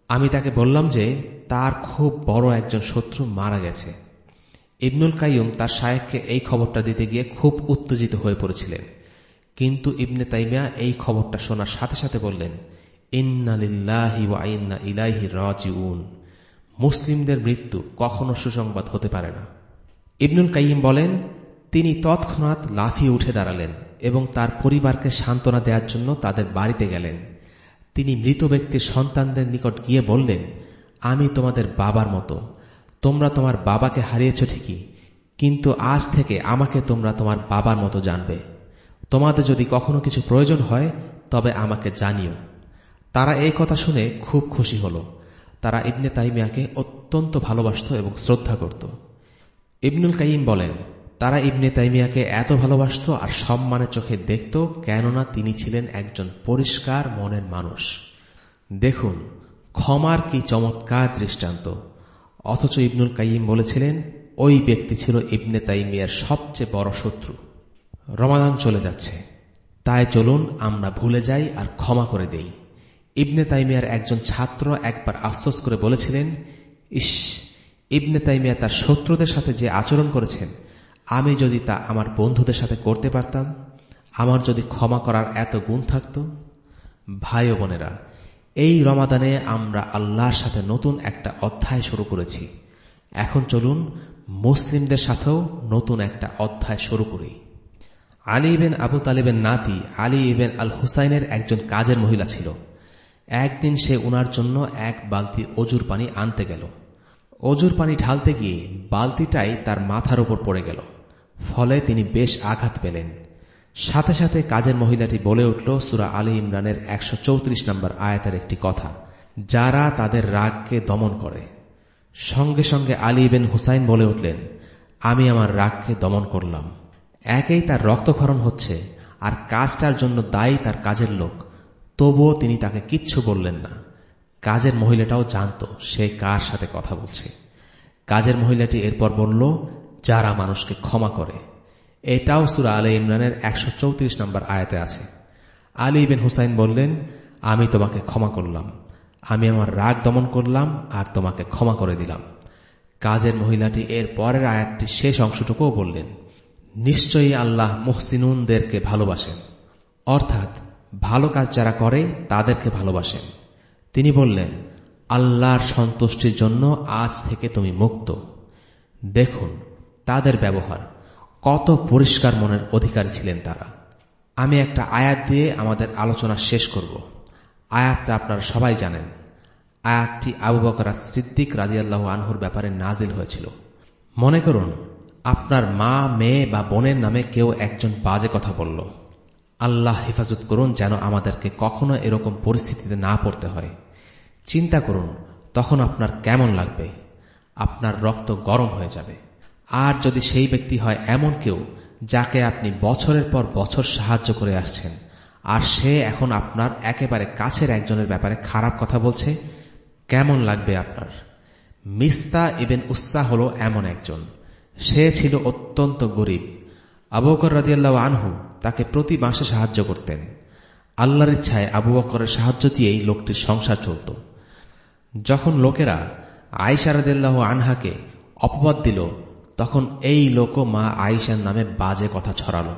আমি তাকে বললাম যে, তার খুব বড় একজন শত্রু মারা গেছে। ইবনুল কাইম তার শায়েককে এই খবরটা দিতে গিয়ে খুব উত্তেজিত হয়ে পড়েছিলেন। কিন্তু ইবনে তাইমিয়া এই খবরটা শোনার সাথে সাথে বললেন মুসলিমদের মৃত্যু কখনো সুসংবাদ হতে পারে না। ইবনুল কাইম বলেন তিনি তৎক্ষণাৎ লাফিয়ে উঠে দাঁড়ালেন এবং তার পরিবারকে সান্ত্বনা দেওয়ার জন্য তাদের বাড়িতে গেলেন। তিনি মৃত ব্যক্তির সন্তানদের নিকট গিয়ে বললেন, আমি তোমাদের বাবার মতো। তোমরা তোমার বাবাকে হারিয়েছ ঠিকই, কিন্তু আজ থেকে আমাকে তোমরা তোমার বাবার মতো জানবে। তোমাদের যদি কখনো কিছু প্রয়োজন হয়, তবে আমাকে জানিও। তারা এই কথা শুনে খুব খুশি হল। তারা ইবনে তাইমিয়াকে অত্যন্ত ভালোবাসত এবং শ্রদ্ধা করত। ইবনুল কাইম বলেন তারা ইবনে তাইমিয়াকে এত ভালোবাসত আর সম্মানের চোখে দেখত কেননা তিনি ছিলেন একজন পরিষ্কার মনের মানুষ। দেখুন, ক্ষমার কি চমৎকার দৃষ্টান্ত। অথচ ইবনুল কাইম বলেছিলেন, ওই ব্যক্তি ছিল ইবনে তাইমিয়ার সবচেয়ে বড় শত্রু। রমাদান চলে যাচ্ছে। তাই চলুন আমরা ভুলে যাই আর ক্ষমা করে দেই। ইবনে তাইমিয়ার একজন ছাত্র একবার আফসোস করে বলেছিলেন, ইস, ইবনে তাইমিয়া তার শত্রুদের সাথে যে আচরণ করেছেন আমি যদি তা আমার বন্ধুদের সাথে করতে পারতাম, আমার যদি ক্ষমা করার এত গুণ থাকত। ভাই বোনেরা, এই রমাদানে আমরা আল্লাহর সাথে নতুন একটা অধ্যায় শুরু করেছি। এখন চলুন মুসলিমদের সাথেও নতুন একটা অধ্যায় শুরু করি। আলী ইবেন আবু তালিবের নাতি আলী ইবেন আল হুসাইনের একজন কাজের মহিলা ছিল। একদিন সে উনার জন্য এক বালতি অজুর পানি আনতে গেল। অজুর পানি ঢালতে গিয়ে বালতিটাই তার মাথার উপর পড়ে গেল। ফলে তিনি বেশ আঘাত পেলেন। সাথে সাথে কাজের মহিলাটি বলে উঠল, সুরা আলী ইমরানের একশো চৌত্রিশ নম্বর আয়াতের একটি কথা, যারা তাদের রাগকে দমন করে। সঙ্গে সঙ্গে আলী ইবেন হুসাইন বলে উঠলেন, আমি আমার রাগকে দমন করলাম। একেই তার রক্তক্ষরণ হচ্ছে, আর কাজটার জন্য দায়ী তার কাজের লোক। তবুও তিনি তাকে কিচ্ছু বললেন না। কাজের মহিলাটাও জানত, সে কার সাথে কথা বলছে। কাজের মহিলাটি এরপর বলল যারা মানুষকে ক্ষমা করে। এটাও সুরা আলী ইমরানের একশো চৌত্রিশ নম্বর আয়াতে আছে। আলী বিন হুসাইন বললেন, আমি তোমাকে ক্ষমা করলাম। আমি আমার রাগ দমন করলাম আর তোমাকে ক্ষমা করে দিলাম। কাজের মহিলাটি এর পরের আয়াতটি শেষ অংশটুকুও বললেন, নিশ্চয়ই আল্লাহ মুহসিনুনদেরকে ভালোবাসেন। অর্থাৎ ভালো কাজ যারা করে, তাদেরকে ভালোবাসেন। তিনি বললেন, আল্লাহর সন্তুষ্টির জন্য আজ থেকে তুমি মুক্ত। দেখুন তাদের ব্যবহার। কত পরিষ্কার মনের অধিকারী ছিলেন তারা। আমি একটা আয়াত দিয়ে আমাদের আলোচনা শেষ করব। আয়াতটা আপনারা সবাই জানেন। আয়াতটি আবু বকরাত সিদ্দিক রাজিয়াল্লাহ আনহুর ব্যাপারে নাজিল হয়েছিল। মনে করুন, আপনার মা, মেয়ে বা বোনের নামে কেউ একজন বাজে কথা বলল। আল্লাহ হেফাজত করুন যেন আমাদেরকে কখনো এরকম পরিস্থিতিতে না পড়তে হয়। চিন্তা করুন, তখন আপনার কেমন লাগবে? আপনার রক্ত গরম হয়ে যাবে। আর যদি সেই ব্যক্তি হয় এমন কেউ, যাকে আপনি বছরের পর বছর সাহায্য করে আসছেন, আর সে এখন আপনার একেবারে কাছের একজনের ব্যাপারে খারাপ কথা বলছে, কেমন লাগবে আপনার? মিস্তা ইবেন উৎসাহ হল এমন একজন। সে ছিল অত্যন্ত গরিব। আবুকর রাজিয়াল্লাহ আনহু তাকে প্রতি মাসে সাহায্য করতেন। আল্লাহর ইচ্ছায় আবু বকরের সাহায্য দিয়েই লোকটির সংসার চলত। যখন লোকেরা আয়সা রাদিল্লাহ আনহাকে অপবাদ দিল তখন এই লোকও মা আইসার নামে বাজে কথা ছড়াল,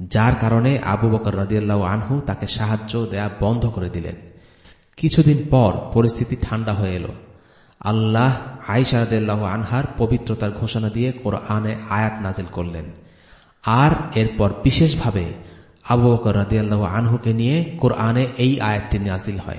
যার কারণে আবু বকর রাদিয়াল্লাহ আনহু তাকে সাহায্য দেয়া বন্ধ করে দিলেন। কিছুদিন পর পরিস্থিতি ঠান্ডা হয়ে এলো। আল্লাহ আইসা রাদিয়াল্লাহ আনহার পবিত্রতার ঘোষণা দিয়ে কোরআনে আয়াত নাজিল করলেন। আর এরপর বিশেষভাবে আবু বকর রাদিয়াল্লাহ আনহুকে নিয়ে কোরআনে এই আয়াতটি নাজিল হয়।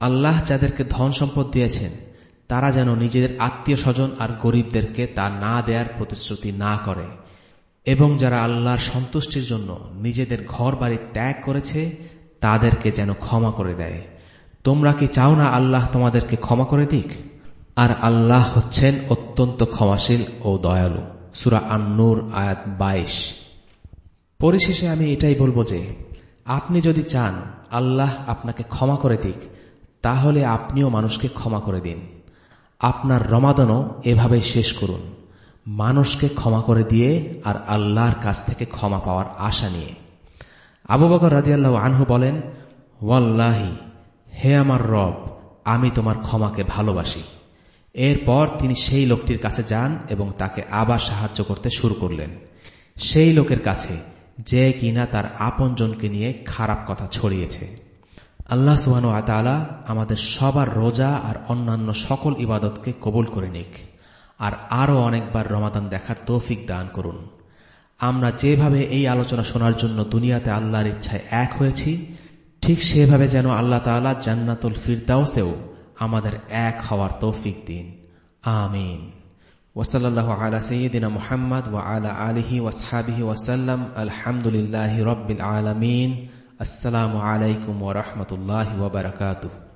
আল্লাহ যাদেরকে ধন সম্পদ দিয়েছেন, তারা যেন নিজেদের আত্মীয় স্বজন আর গরিবদেরকে তা না দেয়ার প্রতিশ্রুতি না করে। এবং যারা আল্লাহর সন্তুষ্টির জন্য নিজেদের ঘর বাড়ি ত্যাগ করেছে, তাদেরকে যেন ক্ষমা করে দেয়। তোমরা কি চাও না আল্লাহ তোমাদেরকে ক্ষমা করে দিক? আর আল্লাহ হচ্ছেন অত্যন্ত ক্ষমাশীল ও দয়ালু। সুরা আন্নুর, আয়াত বাইশ। পরিশেষে আমি এটাই বলব যে, আপনি যদি চান আল্লাহ আপনাকে ক্ষমা করে দিক, তাহলে আপনিও মানুষকে ক্ষমা করে দিন। আপনার রমাদানও এভাবেই শেষ করুন। মানুষকে ক্ষমা করে দিয়ে আর আল্লাহর কাছ থেকে ক্ষমা পাওয়ার আশা নিয়ে। আবু বকর রাজিয়াল্লাহ আনহু বলেন, ওয়াল্লাহি, হে আমার রব, আমি তোমার ক্ষমাকে ভালোবাসি। এরপর তিনি সেই লোকটির কাছে যান এবং তাকে আবার সাহায্য করতে শুরু করলেন। সেই লোকের কাছে যে কিনা তার আপনজনকে নিয়ে খারাপ কথা ছড়িয়েছে। আল্লাহ সুহানু আতালা আমাদের সবার রোজা আর অন্যান্য সকল ইবাদতকে কবুল করে নিক, আর আরও অনেকবার রমাদান দেখার তৌফিক দান করুন। আমরা যেভাবে এই আলোচনা শোনার জন্য দুনিয়াতে আল্লাহর ইচ্ছায় এক হয়েছি, ঠিক সেভাবে যেন আল্লাহ তালা জান্নাতুল ফিরদাউসেও আমাদের এক হওয়ার তৌফিক দিন। আমিন। ওসলাল্লাহ আলা সঈদিনা মুহাম্মদ ওয়া আলা আলিহি ওয়াসহাবিহি ওয়াসাল্লাম আলহামদুলিল্লাহ রব্বিল আলমিন আসসালামু আলাইকুম ওরহমতুল্লাহ ওবরকাতুহ